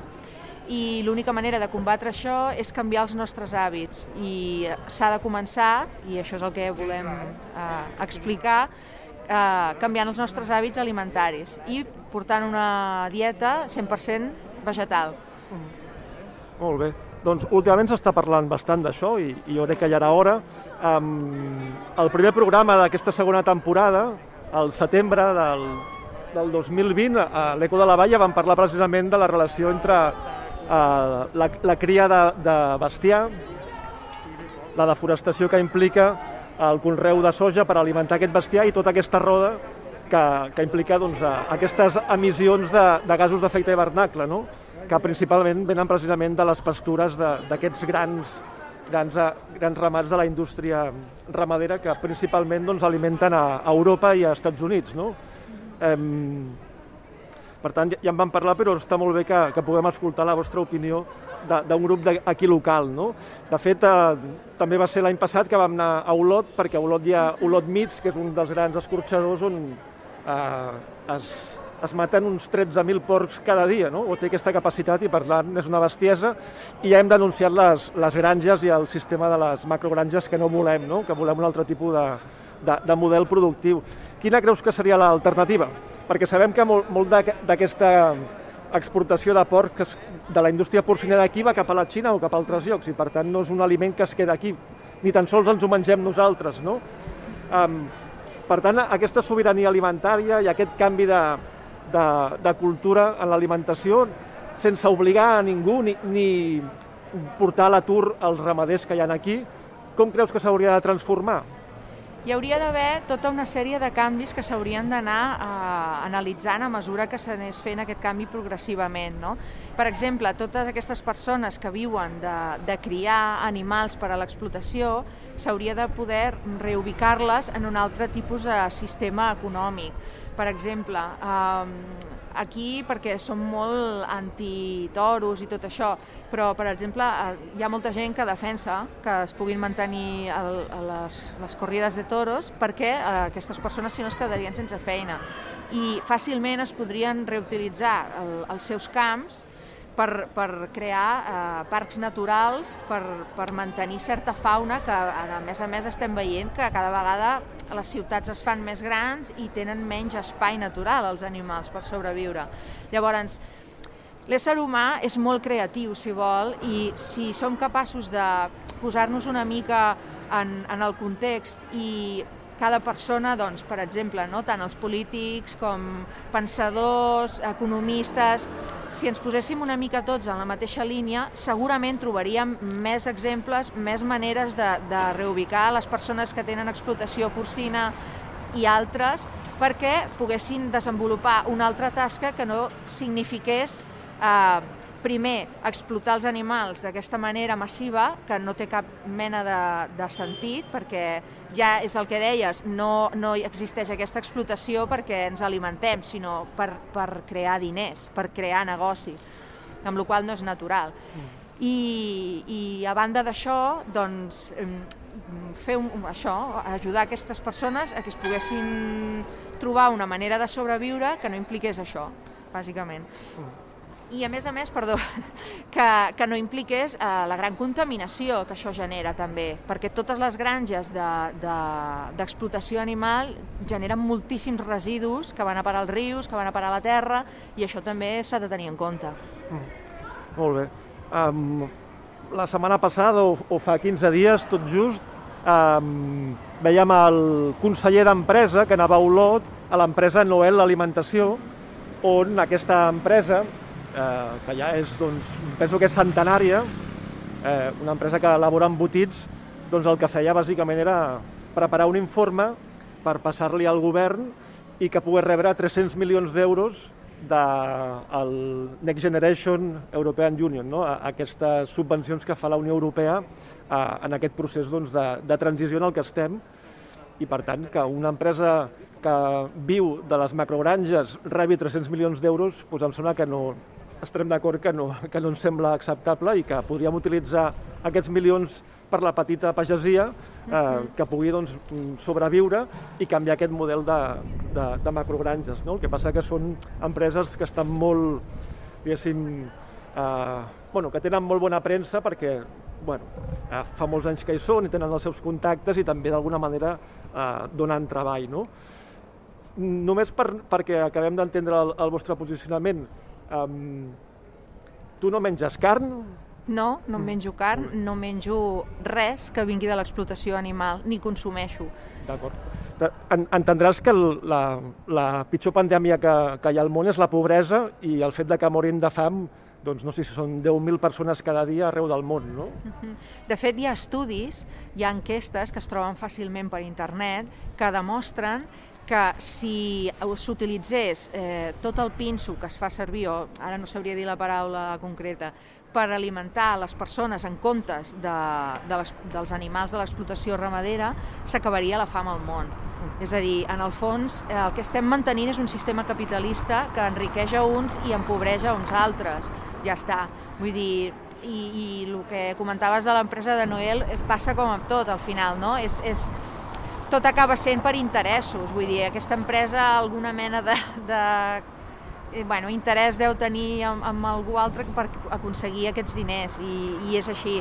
i l'única manera de combatre això és canviar els nostres hàbits i s'ha de començar, i això és el que volem eh, explicar, eh, canviant els nostres hàbits alimentaris i portant una dieta 100% vegetal. Molt bé. Doncs últimament s'està parlant bastant d'això i, i jo crec que ja era hora. Um, el primer programa d'aquesta segona temporada, al setembre del, del 2020, a l'Eco de la Valla vam parlar precisament de la relació entre uh, la, la cria de, de bestiar, la deforestació que implica el conreu de soja per alimentar aquest bestiar i tota aquesta roda que, que implica doncs, aquestes emissions de, de gasos d'efecte hivernacle, no? Que principalment venen precisament de les pastures d'aquests grans, grans, grans ramats de la indústria ramadera que principalment doncs, alimenten a, Europa i a Estats Units. No? Um, per tant, ja en vam parlar, però està molt bé que, que puguem escoltar la vostra opinió d'un grup aquí local. No? De fet, eh, també va ser l'any passat que vam anar a Olot, perquè a Olot hi ha Olot Mits, que és un dels grans escorxadors on eh, es, es maten uns 13.000 porcs cada dia, no? o té aquesta capacitat i per tant és una bestiesa i ja hem denunciat les, les granges i el sistema de les macrogranges que no volem, no? que volem un altre tipus de, de, de model productiu. Quina creus que seria l'alternativa? Perquè sabem que molt, molt d'aquesta exportació de porcs de la indústria porcina d'aquí va cap a la Xina o cap a altres llocs i per tant no és un aliment que es queda aquí, ni tan sols ens ho mengem nosaltres. No? Um, per tant, aquesta sobirania alimentària i aquest canvi de, de, de cultura en l'alimentació sense obligar a ningú ni, ni portar a l'atur els ramaders que hi ha aquí, com creus que s'hauria de transformar? hi hauria d'haver tota una sèrie de canvis que s'haurien d'anar eh, analitzant a mesura que s'anés fent aquest canvi progressivament. No? Per exemple, totes aquestes persones que viuen de, de criar animals per a l'explotació s'hauria de poder reubicar-les en un altre tipus de sistema econòmic. Per exemple, eh, aquí perquè som molt antitoros i tot això, però per exemple eh, hi ha molta gent que defensa que es puguin mantenir el, les, les corrides de toros perquè eh, aquestes persones si no es quedarien sense feina. I fàcilment es podrien reutilitzar el, els seus camps per, per crear eh, parcs naturals, per, per mantenir certa fauna que, a més a més, estem veient que cada vegada les ciutats es fan més grans i tenen menys espai natural els animals per sobreviure. Llavors, l'ésser humà és molt creatiu, si vol, i si som capaços de posar-nos una mica en, en el context i cada persona, doncs, per exemple, no? tant els polítics com pensadors, economistes, si ens poséssim una mica tots en la mateixa línia, segurament trobaríem més exemples, més maneres de, de reubicar les persones que tenen explotació porcina i altres perquè poguessin desenvolupar una altra tasca que no signifiqués eh, primer, explotar els animals d'aquesta manera massiva, que no té cap mena de, de sentit, perquè ja és el que deies, no, no existeix aquesta explotació perquè ens alimentem, sinó per, per crear diners, per crear negoci, amb la qual no és natural. I, i a banda d'això, doncs, fer un, això, ajudar aquestes persones a que es poguessin trobar una manera de sobreviure que no impliqués això, bàsicament. Mm i a més a més, perdó, que, que no impliqués eh, la gran contaminació que això genera també, perquè totes les granges d'explotació de, de, animal generen moltíssims residus que van a parar als rius, que van a parar a la terra, i això també s'ha de tenir en compte. Mm. Molt bé. Um, la setmana passada, o, o fa 15 dies, tot just, um, veiem el conseller d'empresa que anava a Olot, a l'empresa Noel Alimentació, on aquesta empresa eh, que ja és, doncs, penso que és centenària, eh, una empresa que elabora embotits, doncs el que feia bàsicament era preparar un informe per passar-li al govern i que pogués rebre 300 milions d'euros del Next Generation European Union, no? aquestes subvencions que fa la Unió Europea eh, en aquest procés doncs, de, de transició en el que estem i per tant que una empresa que viu de les macrogranges rebi 300 milions d'euros, doncs em sembla que no, estarem d'acord que, no, que no ens sembla acceptable i que podríem utilitzar aquests milions per la petita pagesia eh, que pugui doncs, sobreviure i canviar aquest model de, de, de macrogranges. No? El que passa que són empreses que estan molt, diguéssim, eh, bueno, que tenen molt bona premsa perquè bueno, eh, fa molts anys que hi són i tenen els seus contactes i també d'alguna manera eh, donen treball. No? només per, perquè acabem d'entendre el, el vostre posicionament, um, tu no menges carn? No, no menjo carn, no menjo res que vingui de l'explotació animal, ni consumeixo. D'acord. En, entendràs que la, la pitjor pandèmia que, que hi ha al món és la pobresa i el fet de que morin de fam doncs no sé si són 10.000 persones cada dia arreu del món, no? De fet, hi ha estudis, hi ha enquestes que es troben fàcilment per internet que demostren que si s'utilitzés eh, tot el pinso que es fa servir, o ara no sabria dir la paraula concreta, per alimentar les persones en comptes de, de les, dels animals de l'explotació ramadera, s'acabaria la fam al món. És a dir, en el fons, eh, el que estem mantenint és un sistema capitalista que enriqueix a uns i empobreix a uns altres. Ja està. Vull dir, i, i el que comentaves de l'empresa de Noel passa com amb tot, al final, no? És, és, tot acaba sent per interessos, vull dir, aquesta empresa alguna mena de, de eh, bueno, interès deu tenir amb, amb algú altre per aconseguir aquests diners i, i és així.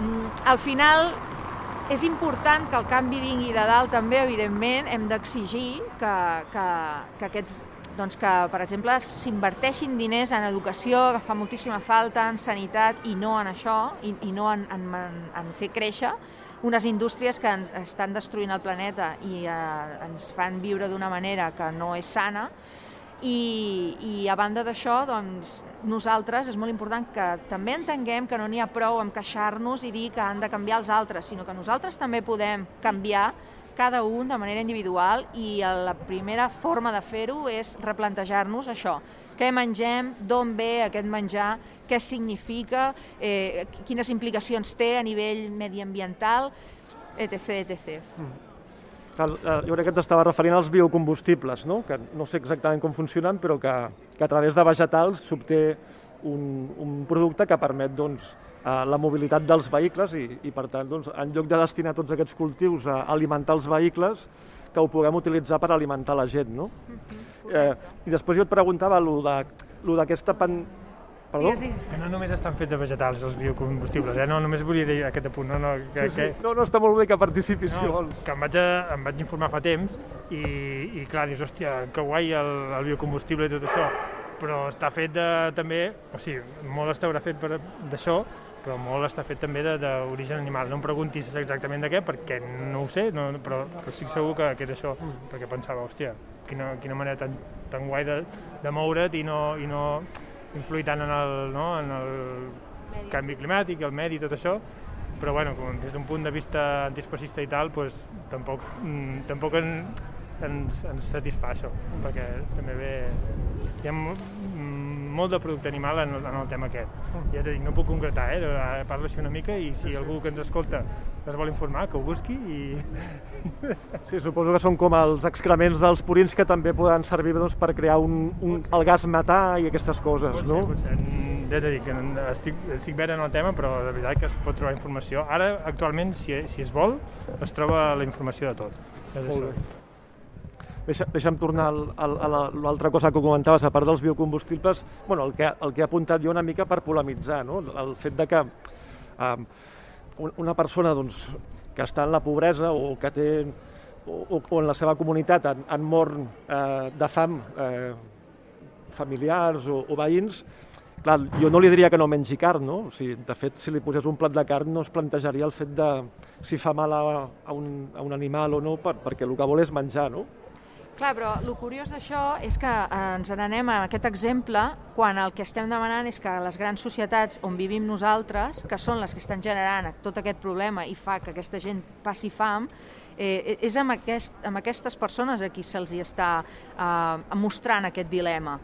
Mm, al final és important que el canvi vingui de dalt també, evidentment, hem d'exigir que, que, que aquests doncs que, per exemple, s'inverteixin diners en educació, que fa moltíssima falta, en sanitat, i no en això, i, i no en, en, en fer créixer unes indústries que estan destruint el planeta i eh, ens fan viure d'una manera que no és sana, i, i a banda d'això, doncs, nosaltres és molt important que també entenguem que no n'hi ha prou amb queixar-nos i dir que han de canviar els altres, sinó que nosaltres també podem canviar cada un de manera individual i la primera forma de fer-ho és replantejar-nos això, què mengem, d'on ve aquest menjar, què significa, eh, quines implicacions té a nivell mediambiental, etc. etc. Mm. Eh, jo crec que t'estava referint als biocombustibles, no? que no sé exactament com funcionen, però que, que a través de vegetals s'obté un, un producte que permet doncs, eh, la mobilitat dels vehicles i, i per tant, doncs, en lloc de destinar tots aquests cultius a alimentar els vehicles, que ho puguem utilitzar per alimentar la gent. No? Uh -huh. Eh, I després jo et preguntava lo d'aquesta pan Perdó? Digues, digues. Que no només estan fets de vegetals els biocombustibles, eh? no, només volia dir aquest apunt. No, no, que, sí, sí. que... no, no està molt bé que participis, no, si vols. Que em vaig, a, em vaig informar fa temps i, i clar, dius, hòstia, que guai el, el biocombustible i tot això, però està fet de, també, o sigui, molt estarà fet d'això, però molt està fet també d'origen animal. No em preguntis exactament de què, perquè no ho sé, no, però, però estic segur que, que és això, mm. perquè pensava, hòstia, quina, quina manera tan, tan guai de, de moure't i no, i no influir tant en el, no, en el canvi climàtic, el medi i tot això, però bueno, com des d'un punt de vista antiespacista i tal, pues, tampoc, mm, tampoc en, ens, ens satisfà això, perquè també ve... Hi ha molt de producte animal en, en el tema aquest. Ja t'he dit, no puc concretar, eh? parlo així una mica i si algú que ens escolta es vol informar, que ho busqui i... Sí, suposo que són com els excrements dels purins que també poden servir doncs, per crear un, un, el gas metà i aquestes coses, pot no? Ser, pot ser. Ja t'he dit que estic, estic verd en el tema, però de veritat que es pot trobar informació. Ara, actualment, si, si es vol, es troba la informació de tot. És Molt això. Deixa, deixa'm tornar al, al, a l'altra cosa que comentaves, a part dels biocombustibles, bueno, el, que, el que he apuntat jo una mica per polemitzar, no? el fet de que eh, una persona doncs, que està en la pobresa o que té o, o en la seva comunitat han, han mort eh, de fam eh, familiars o, o veïns, clar, jo no li diria que no mengi carn, no? O sigui, de fet, si li posés un plat de carn no es plantejaria el fet de si fa mal a, a, un, a un animal o no, per, perquè el que vol és menjar, no? Clar, però el curiós d'això és que eh, ens n'anem a aquest exemple quan el que estem demanant és que les grans societats on vivim nosaltres, que són les que estan generant tot aquest problema i fa que aquesta gent passi fam, eh, és amb, aquest, amb aquestes persones a qui se'ls està eh, mostrant aquest dilema.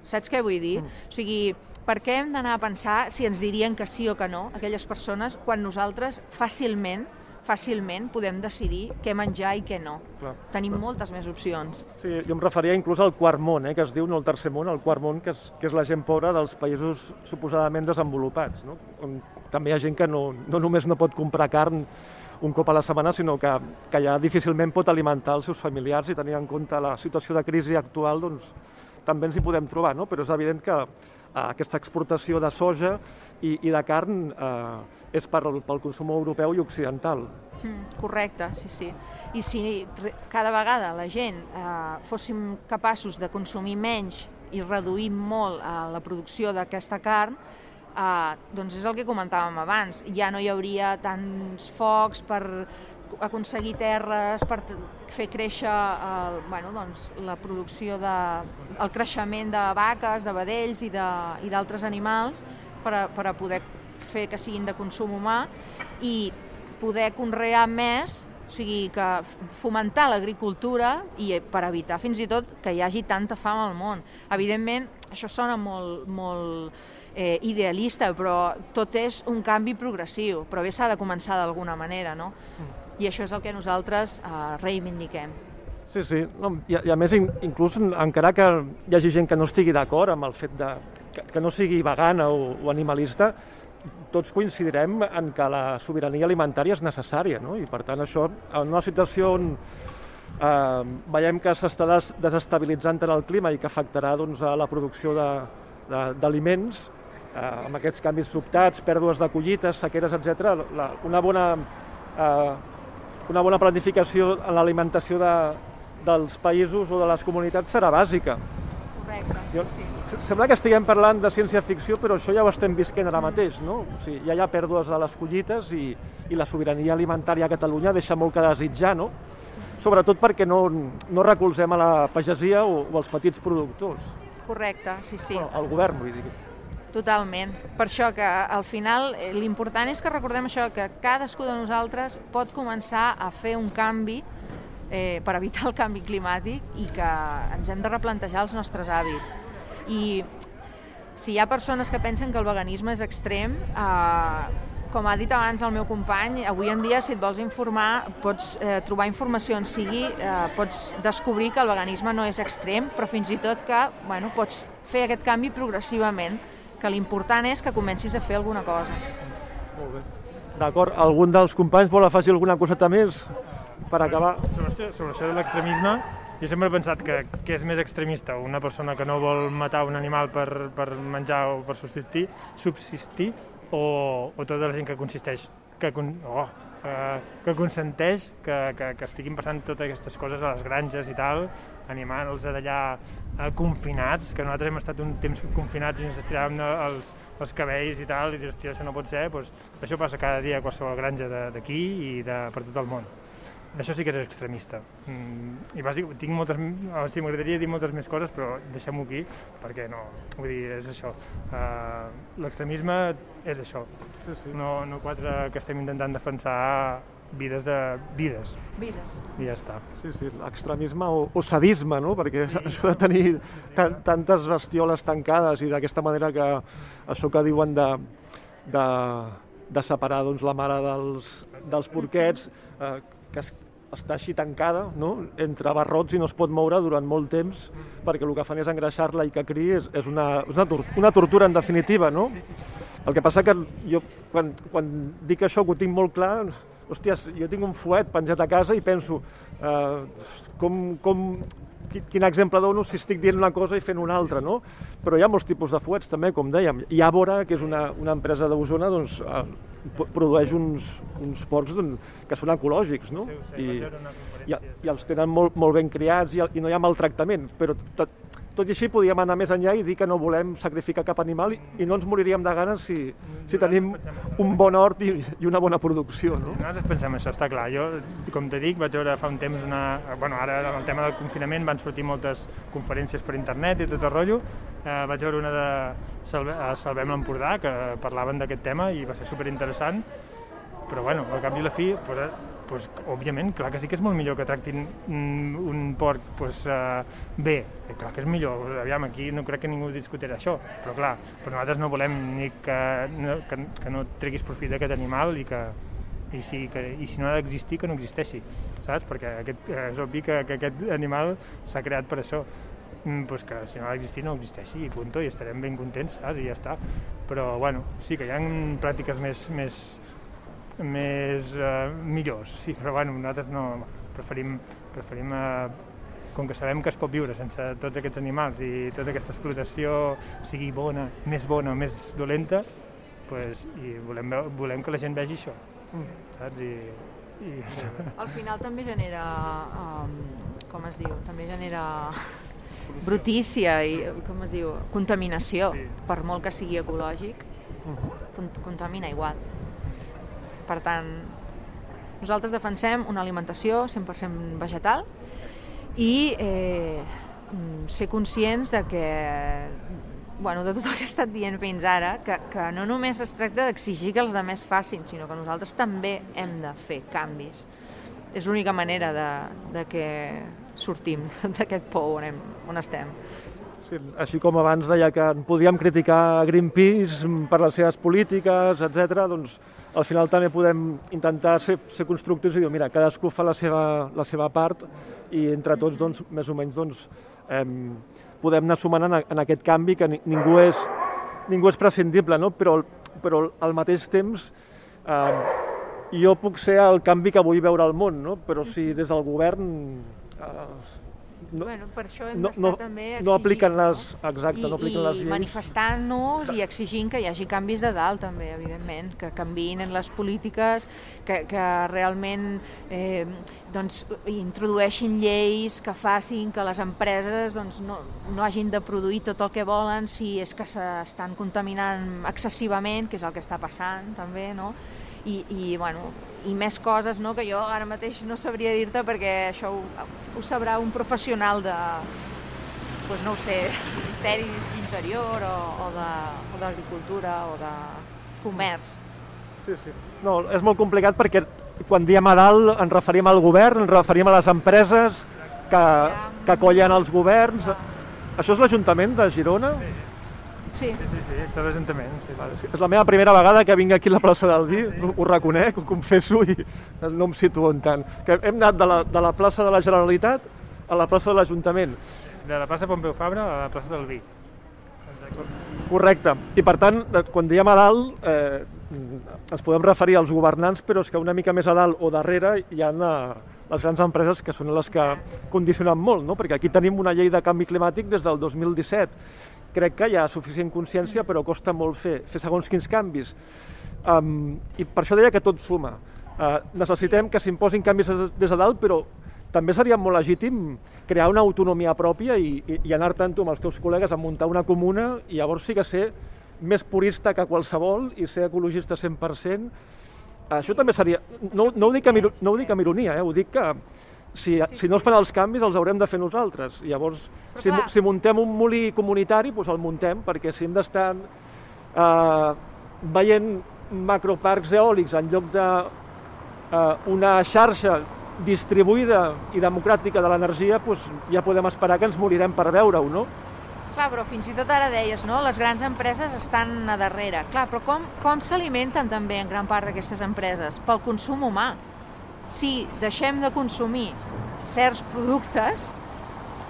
Saps què vull dir? Mm. O sigui, per què hem d'anar a pensar si ens dirien que sí o que no, aquelles persones, quan nosaltres fàcilment fàcilment podem decidir què menjar i què no. Clar, Tenim clar. moltes més opcions. Sí, jo em referia inclús al quart món, eh, que es diu, no el tercer món, el quart món, que és, que és la gent pobra dels països suposadament desenvolupats, no? on també hi ha gent que no, no només no pot comprar carn un cop a la setmana, sinó que, que ja difícilment pot alimentar els seus familiars i tenir en compte la situació de crisi actual, doncs també ens hi podem trobar, no? però és evident que aquesta exportació de soja i, i de carn eh, és per, pel consum europeu i occidental. Mm, correcte, sí, sí. I si cada vegada la gent eh, fóssim capaços de consumir menys i reduir molt eh, la producció d'aquesta carn, eh, doncs és el que comentàvem abans. Ja no hi hauria tants focs per aconseguir terres, per fer créixer el, bueno, doncs, la producció de, el creixement de vaques, de vedells i d'altres animals per a, per a poder fer que siguin de consum humà i poder conrear més, o sigui, que fomentar l'agricultura i per evitar fins i tot que hi hagi tanta fam al món. Evidentment, això sona molt, molt eh, idealista, però tot és un canvi progressiu, però bé s'ha de començar d'alguna manera, no? I això és el que nosaltres eh, reivindiquem. Sí, sí, no, i, a, i a més, inclús encara que hi hagi gent que no estigui d'acord amb el fet de, que, que no sigui vegana o, o animalista, tots coincidirem en que la sobirania alimentària és necessària, no? i per tant això, en una situació on eh, veiem que s'està des desestabilitzant tant el clima i que afectarà doncs, a la producció d'aliments, eh, amb aquests canvis sobtats, pèrdues de collites, sequeres, etc., una bona eh, una bona planificació en l'alimentació de, dels països o de les comunitats serà bàsica. Correcte, jo, sí, sí sembla que estiguem parlant de ciència-ficció, però això ja ho estem visquent ara mateix, no? O sigui, ja hi ha pèrdues a les collites i, i la sobirania alimentària a Catalunya deixa molt que desitjar, no? Sobretot perquè no, no recolzem a la pagesia o, o als petits productors. Correcte, sí, sí. Bueno, al govern, vull dir. Totalment. Per això que al final eh, l'important és que recordem això, que cadascú de nosaltres pot començar a fer un canvi eh, per evitar el canvi climàtic i que ens hem de replantejar els nostres hàbits i si hi ha persones que pensen que el veganisme és extrem, eh, com ha dit abans el meu company, avui en dia si et vols informar pots eh, trobar informació on sigui, eh, pots descobrir que el veganisme no és extrem, però fins i tot que bueno, pots fer aquest canvi progressivament, que l'important és que comencis a fer alguna cosa. Molt bé. D'acord, algun dels companys vol afegir alguna coseta més per acabar? Sobre, sobre això de l'extremisme, jo sempre he pensat que, que és més extremista una persona que no vol matar un animal per, per menjar o per subsistir, subsistir o, o tota la gent que consisteix, que, oh, eh, que consenteix que, que, que estiguin passant totes aquestes coses a les granges i tal, animals allà eh, confinats, que nosaltres hem estat un temps confinats i ens estiràvem els, els cabells i tal, i dius, hòstia, això no pot ser, doncs això passa cada dia a qualsevol granja d'aquí i de, per tot el món això sí que és extremista. Mm, I bàsic, tinc moltes, o sigui, m'agradaria dir moltes més coses, però deixem-ho aquí, perquè no, vull dir, és això. Uh, L'extremisme és això. Sí, sí. No, no quatre que estem intentant defensar vides de vides. Vides. I ja està. Sí, sí, l'extremisme o, o sadisme, no? Perquè sí. això de tenir tan, tantes bestioles tancades i d'aquesta manera que això que diuen de, de, de separar doncs, la mare dels, dels porquets, eh, que es, està així tancada, no? entre barrots i no es pot moure durant molt temps perquè el que fan és engreixar-la i que criï és, és, una, és una, tor una tortura en definitiva, no? El que passa que jo quan, quan dic això que ho tinc molt clar, hòsties, jo tinc un fuet penjat a casa i penso eh, com, com, quin exemple dono si estic dient una cosa i fent una altra, no? Però hi ha molts tipus de fuets també, com dèiem. Hi ha Bora, que és una, una empresa d'Osona, doncs, eh, produeix uns, uns porcs doncs, que són ecològics, no? Sí, sé, I, i, i els tenen molt, molt ben criats i, i no hi ha maltractament, però tot i així podíem anar més enllà i dir que no volem sacrificar cap animal i, i no ens moriríem de ganes si, si tenim un bon hort i, i una bona producció. No? Nosaltres pensem això, està clar. Jo, com te dic, vaig veure fa un temps una... Bueno, ara amb el tema del confinament van sortir moltes conferències per internet i tot el rotllo. Eh, vaig veure una de Salve, Salvem l'Empordà que parlaven d'aquest tema i va ser superinteressant però bueno, al cap i la fi pues, pues, òbviament, clar que sí que és molt millor que tractin un porc pues, uh, bé, eh, clar que és millor, aviam, aquí no crec que ningú discutirà això, però clar, però nosaltres no volem ni que no, que, que no treguis profit d'aquest animal i que, i si, que, i si no ha d'existir, que no existeixi, saps? Perquè aquest, eh, és obvi que, que aquest animal s'ha creat per això mm, pues que si no ha d'existir no existeixi i punto, i estarem ben contents, saps? I ja està. Però, bueno, sí que hi ha pràctiques més, més, més eh, millors, sí, però bueno, nosaltres no, preferim, preferim eh, com que sabem que es pot viure sense tots aquests animals i tota aquesta explotació sigui bona, més bona o més dolenta, pues, i volem, volem que la gent vegi això, mm. saps? I, i. Al final també genera, um, com es diu, també genera brutícia i, com es diu, contaminació, sí. per molt que sigui ecològic, contamina igual. Per tant, nosaltres defensem una alimentació 100% vegetal i eh, ser conscients de que bueno, de tot el que he estat dient fins ara, que, que no només es tracta d'exigir que els altres facin, sinó que nosaltres també hem de fer canvis. És l'única manera de, de que sortim d'aquest pou on, hem, on estem. Sí, així com abans deia que podíem criticar Greenpeace per les seves polítiques, etc. doncs al final també podem intentar ser, ser constructius i dir, mira, cadascú fa la seva, la seva part i entre tots, doncs, més o menys, doncs, eh, podem anar sumant en, en aquest canvi que ningú és, ningú és prescindible, no? però, però al mateix temps eh, jo puc ser el canvi que vull veure al món, no? però si des del govern eh, no, bueno, per això hem no, d'estar no, també exigint, no apliquen les, exacte, I, no apliquen i les lleis. manifestant-nos i exigint que hi hagi canvis de dalt també, evidentment, que canviïn en les polítiques, que, que realment eh, doncs, introdueixin lleis que facin que les empreses doncs, no, no hagin de produir tot el que volen si és que s'estan contaminant excessivament, que és el que està passant també, no? I, i, bueno, i més coses no? que jo ara mateix no sabria dir-te perquè això ho, ho sabrà un professional de, pues no ho sé, ministeris d'interior o, o d'agricultura o, o de comerç. Sí, sí. No, és molt complicat perquè quan diem a dalt ens referim al govern, ens referim a les empreses que, que acollen els governs. Això és l'Ajuntament de Girona? Sí. Sí, sí, sí, és l'Ajuntament. Sí. És la meva primera vegada que vinc aquí a la plaça del Vi, ah, sí? ho reconec, ho confesso i no em situo en tant. Que hem anat de la, de la plaça de la Generalitat a la plaça de l'Ajuntament. De la plaça Pompeu Fabra a la plaça del Vi. Correcte. I per tant, quan diem a dalt, eh, ens podem referir als governants, però és que una mica més a dalt o darrere hi ha eh, les grans empreses que són les que condicionen molt, no? perquè aquí tenim una llei de canvi climàtic des del 2017. Crec que hi ha suficient consciència, però costa molt fer, fer segons quins canvis. Um, I per això deia que tot suma. Uh, necessitem que s'imposin canvis des de dalt, però també seria molt legítim crear una autonomia pròpia i, i, i anar-te'n tu amb els teus col·legues a muntar una comuna i llavors sí que ser més purista que qualsevol i ser ecologista 100%. Això també seria... No, no, ho, dic amb, no ho dic amb ironia, eh? ho dic que si, sí, si no es fan els canvis els haurem de fer nosaltres. Llavors, si, si muntem un molí comunitari, doncs el muntem, perquè si hem d'estar eh, veient macroparcs eòlics en lloc de eh, una xarxa distribuïda i democràtica de l'energia, doncs ja podem esperar que ens morirem per veure-ho, no? Clar, però fins i tot ara deies, no? Les grans empreses estan a darrere. Clar, però com, com s'alimenten també en gran part d'aquestes empreses? Pel consum humà. Si deixem de consumir certs productes,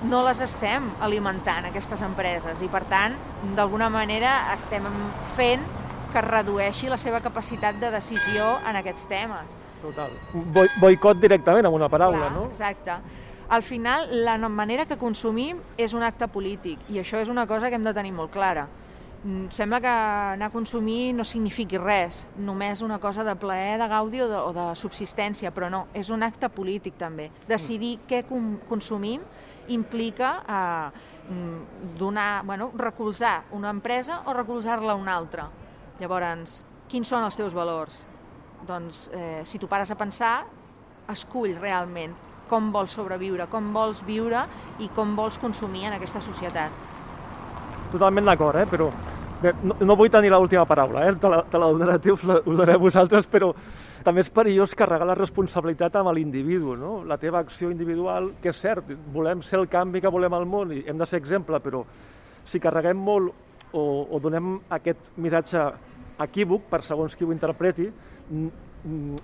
no les estem alimentant, aquestes empreses, i per tant, d'alguna manera estem fent que es redueixi la seva capacitat de decisió en aquests temes. Total. Boi boicot directament, amb una paraula, Clar, no? Exacte. Al final, la manera que consumim és un acte polític, i això és una cosa que hem de tenir molt clara. Mm, sembla que anar a consumir no signifiqui res, només una cosa de plaer, de gaudi o de, o de subsistència, però no, és un acte polític també. Decidir què consumim implica eh, donar, bueno, recolzar una empresa o recolzar-la una altra. Llavors, quins són els teus valors? Doncs eh, si tu pares a pensar, escull realment com vols sobreviure, com vols viure i com vols consumir en aquesta societat. Totalment d'acord, eh? però bé, no, no vull tenir l'última paraula, eh? te, la, te la donaré a tu, us la, us donaré a vosaltres, però també és perillós carregar la responsabilitat amb l'individu, no? la teva acció individual, que és cert, volem ser el canvi que volem al món i hem de ser exemple, però si carreguem molt o, o donem aquest missatge equívoc, per segons qui ho interpreti,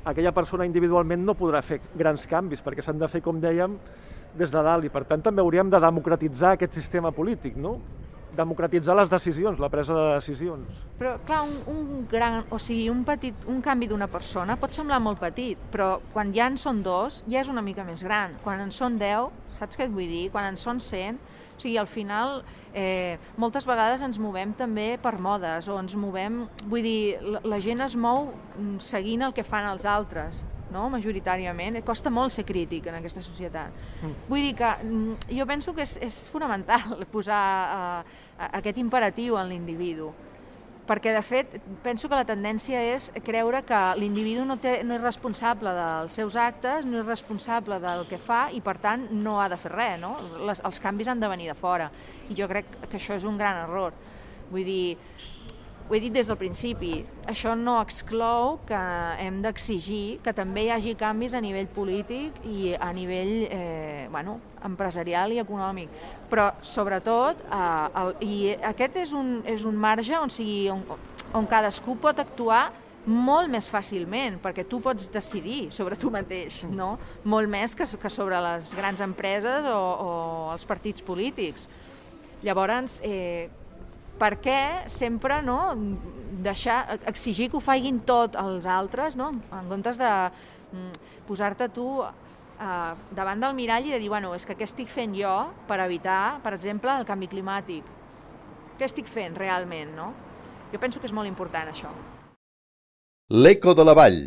aquella persona individualment no podrà fer grans canvis, perquè s'han de fer, com dèiem, des de dalt, i per tant també hauríem de democratitzar aquest sistema polític, no? Democratitzar les decisions, la presa de decisions. Però, clar, un, un gran, o sigui, un petit, un canvi d'una persona pot semblar molt petit, però quan ja en són dos, ja és una mica més gran. Quan en són deu, saps què et vull dir? Quan en són cent, o sigui, al final, eh, moltes vegades ens movem també per modes, o ens movem... Vull dir, la, la gent es mou seguint el que fan els altres. no? majoritàriament. Costa molt ser crític en aquesta societat. Mm. Vull dir que mm, jo penso que és, és fonamental posar uh, aquest imperatiu en l'individu perquè de fet penso que la tendència és creure que l'individu no, té, no és responsable dels seus actes, no és responsable del que fa i per tant no ha de fer res, no? Les, els canvis han de venir de fora i jo crec que això és un gran error. Vull dir, ho he dit des del principi, això no exclou que hem d'exigir que també hi hagi canvis a nivell polític i a nivell eh, bueno, empresarial i econòmic. Però, sobretot, eh, el, i aquest és un, és un marge on, sigui, on, on cadascú pot actuar molt més fàcilment, perquè tu pots decidir sobre tu mateix, no? molt més que, que sobre les grans empreses o, o els partits polítics. Llavors, eh, per què sempre no, deixar, exigir que ho facin tot els altres, no? en comptes de mm, posar-te tu eh, davant del mirall i de dir, bueno, és que què estic fent jo per evitar, per exemple, el canvi climàtic? Què estic fent realment, no? Jo penso que és molt important això. L'Eco de la Vall,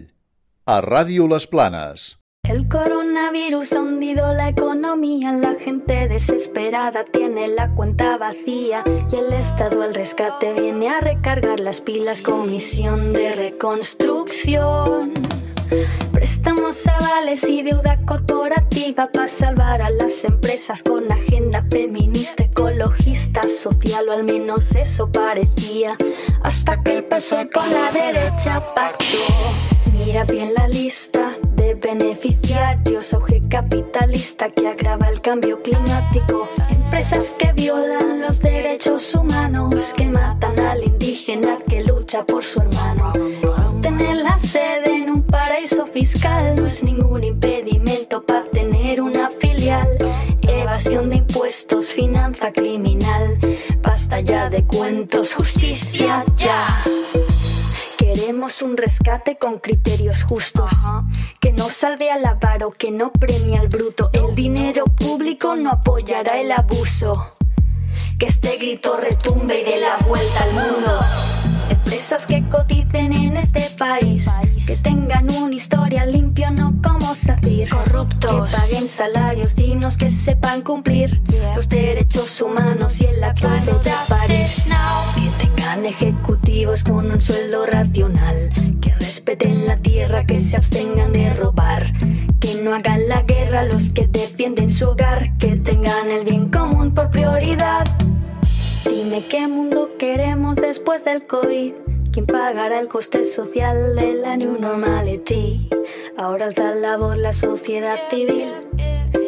a Ràdio Les Planes. El coronavirus ha hundido la economía, la gente desesperada tiene la cuenta vacía y el Estado al rescate viene a recargar las pilas con misión de reconstrucción. Préstamos avales y deuda corporativa para salvar a las empresas con agenda feminista, ecologista, social o al menos eso parecía. Hasta que el PSOE con la derecha pactó. Mira bien la lista de beneficiarios, auge capitalista que agrava el cambio climático, empresas que violan los derechos humanos, que matan al indígena que lucha por su hermano. tener la sede en un paraíso fiscal no es ningún impedimento para tener una filial. Evasión de impuestos, finanza criminal, basta ya de cuentos, justicia ya. Un rescate con criterios justos, que no salve al avaro, que no premia al bruto. El dinero público no apoyará el abuso. Que este grito retumbe y dé la vuelta al mundo. Empresas que coticen en este país, que tengan una historia limpio, no como SACIR. Corruptos, que paguen salarios dignos, que sepan cumplir los derechos humanos y el acuerdo de París. Que tengan ejecutivos con un sueldo racional, que respeten la tierra, que se abstengan de robar, que no hagan la guerra los que defienden su hogar, que tengan el bien común por prioridad. Dime qué mundo queremos después del COVID. ¿Quién pagará el coste social de la New Normality? Ahora alza la voz la sociedad civil.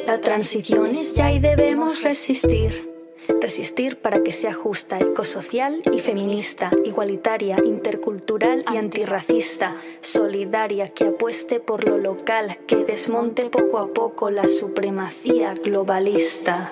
La transición es ya y debemos resistir. Resistir para que sea justa, ecosocial y feminista, igualitaria, intercultural y antirracista, solidaria, que apueste por lo local, que desmonte poco a poco la supremacía globalista.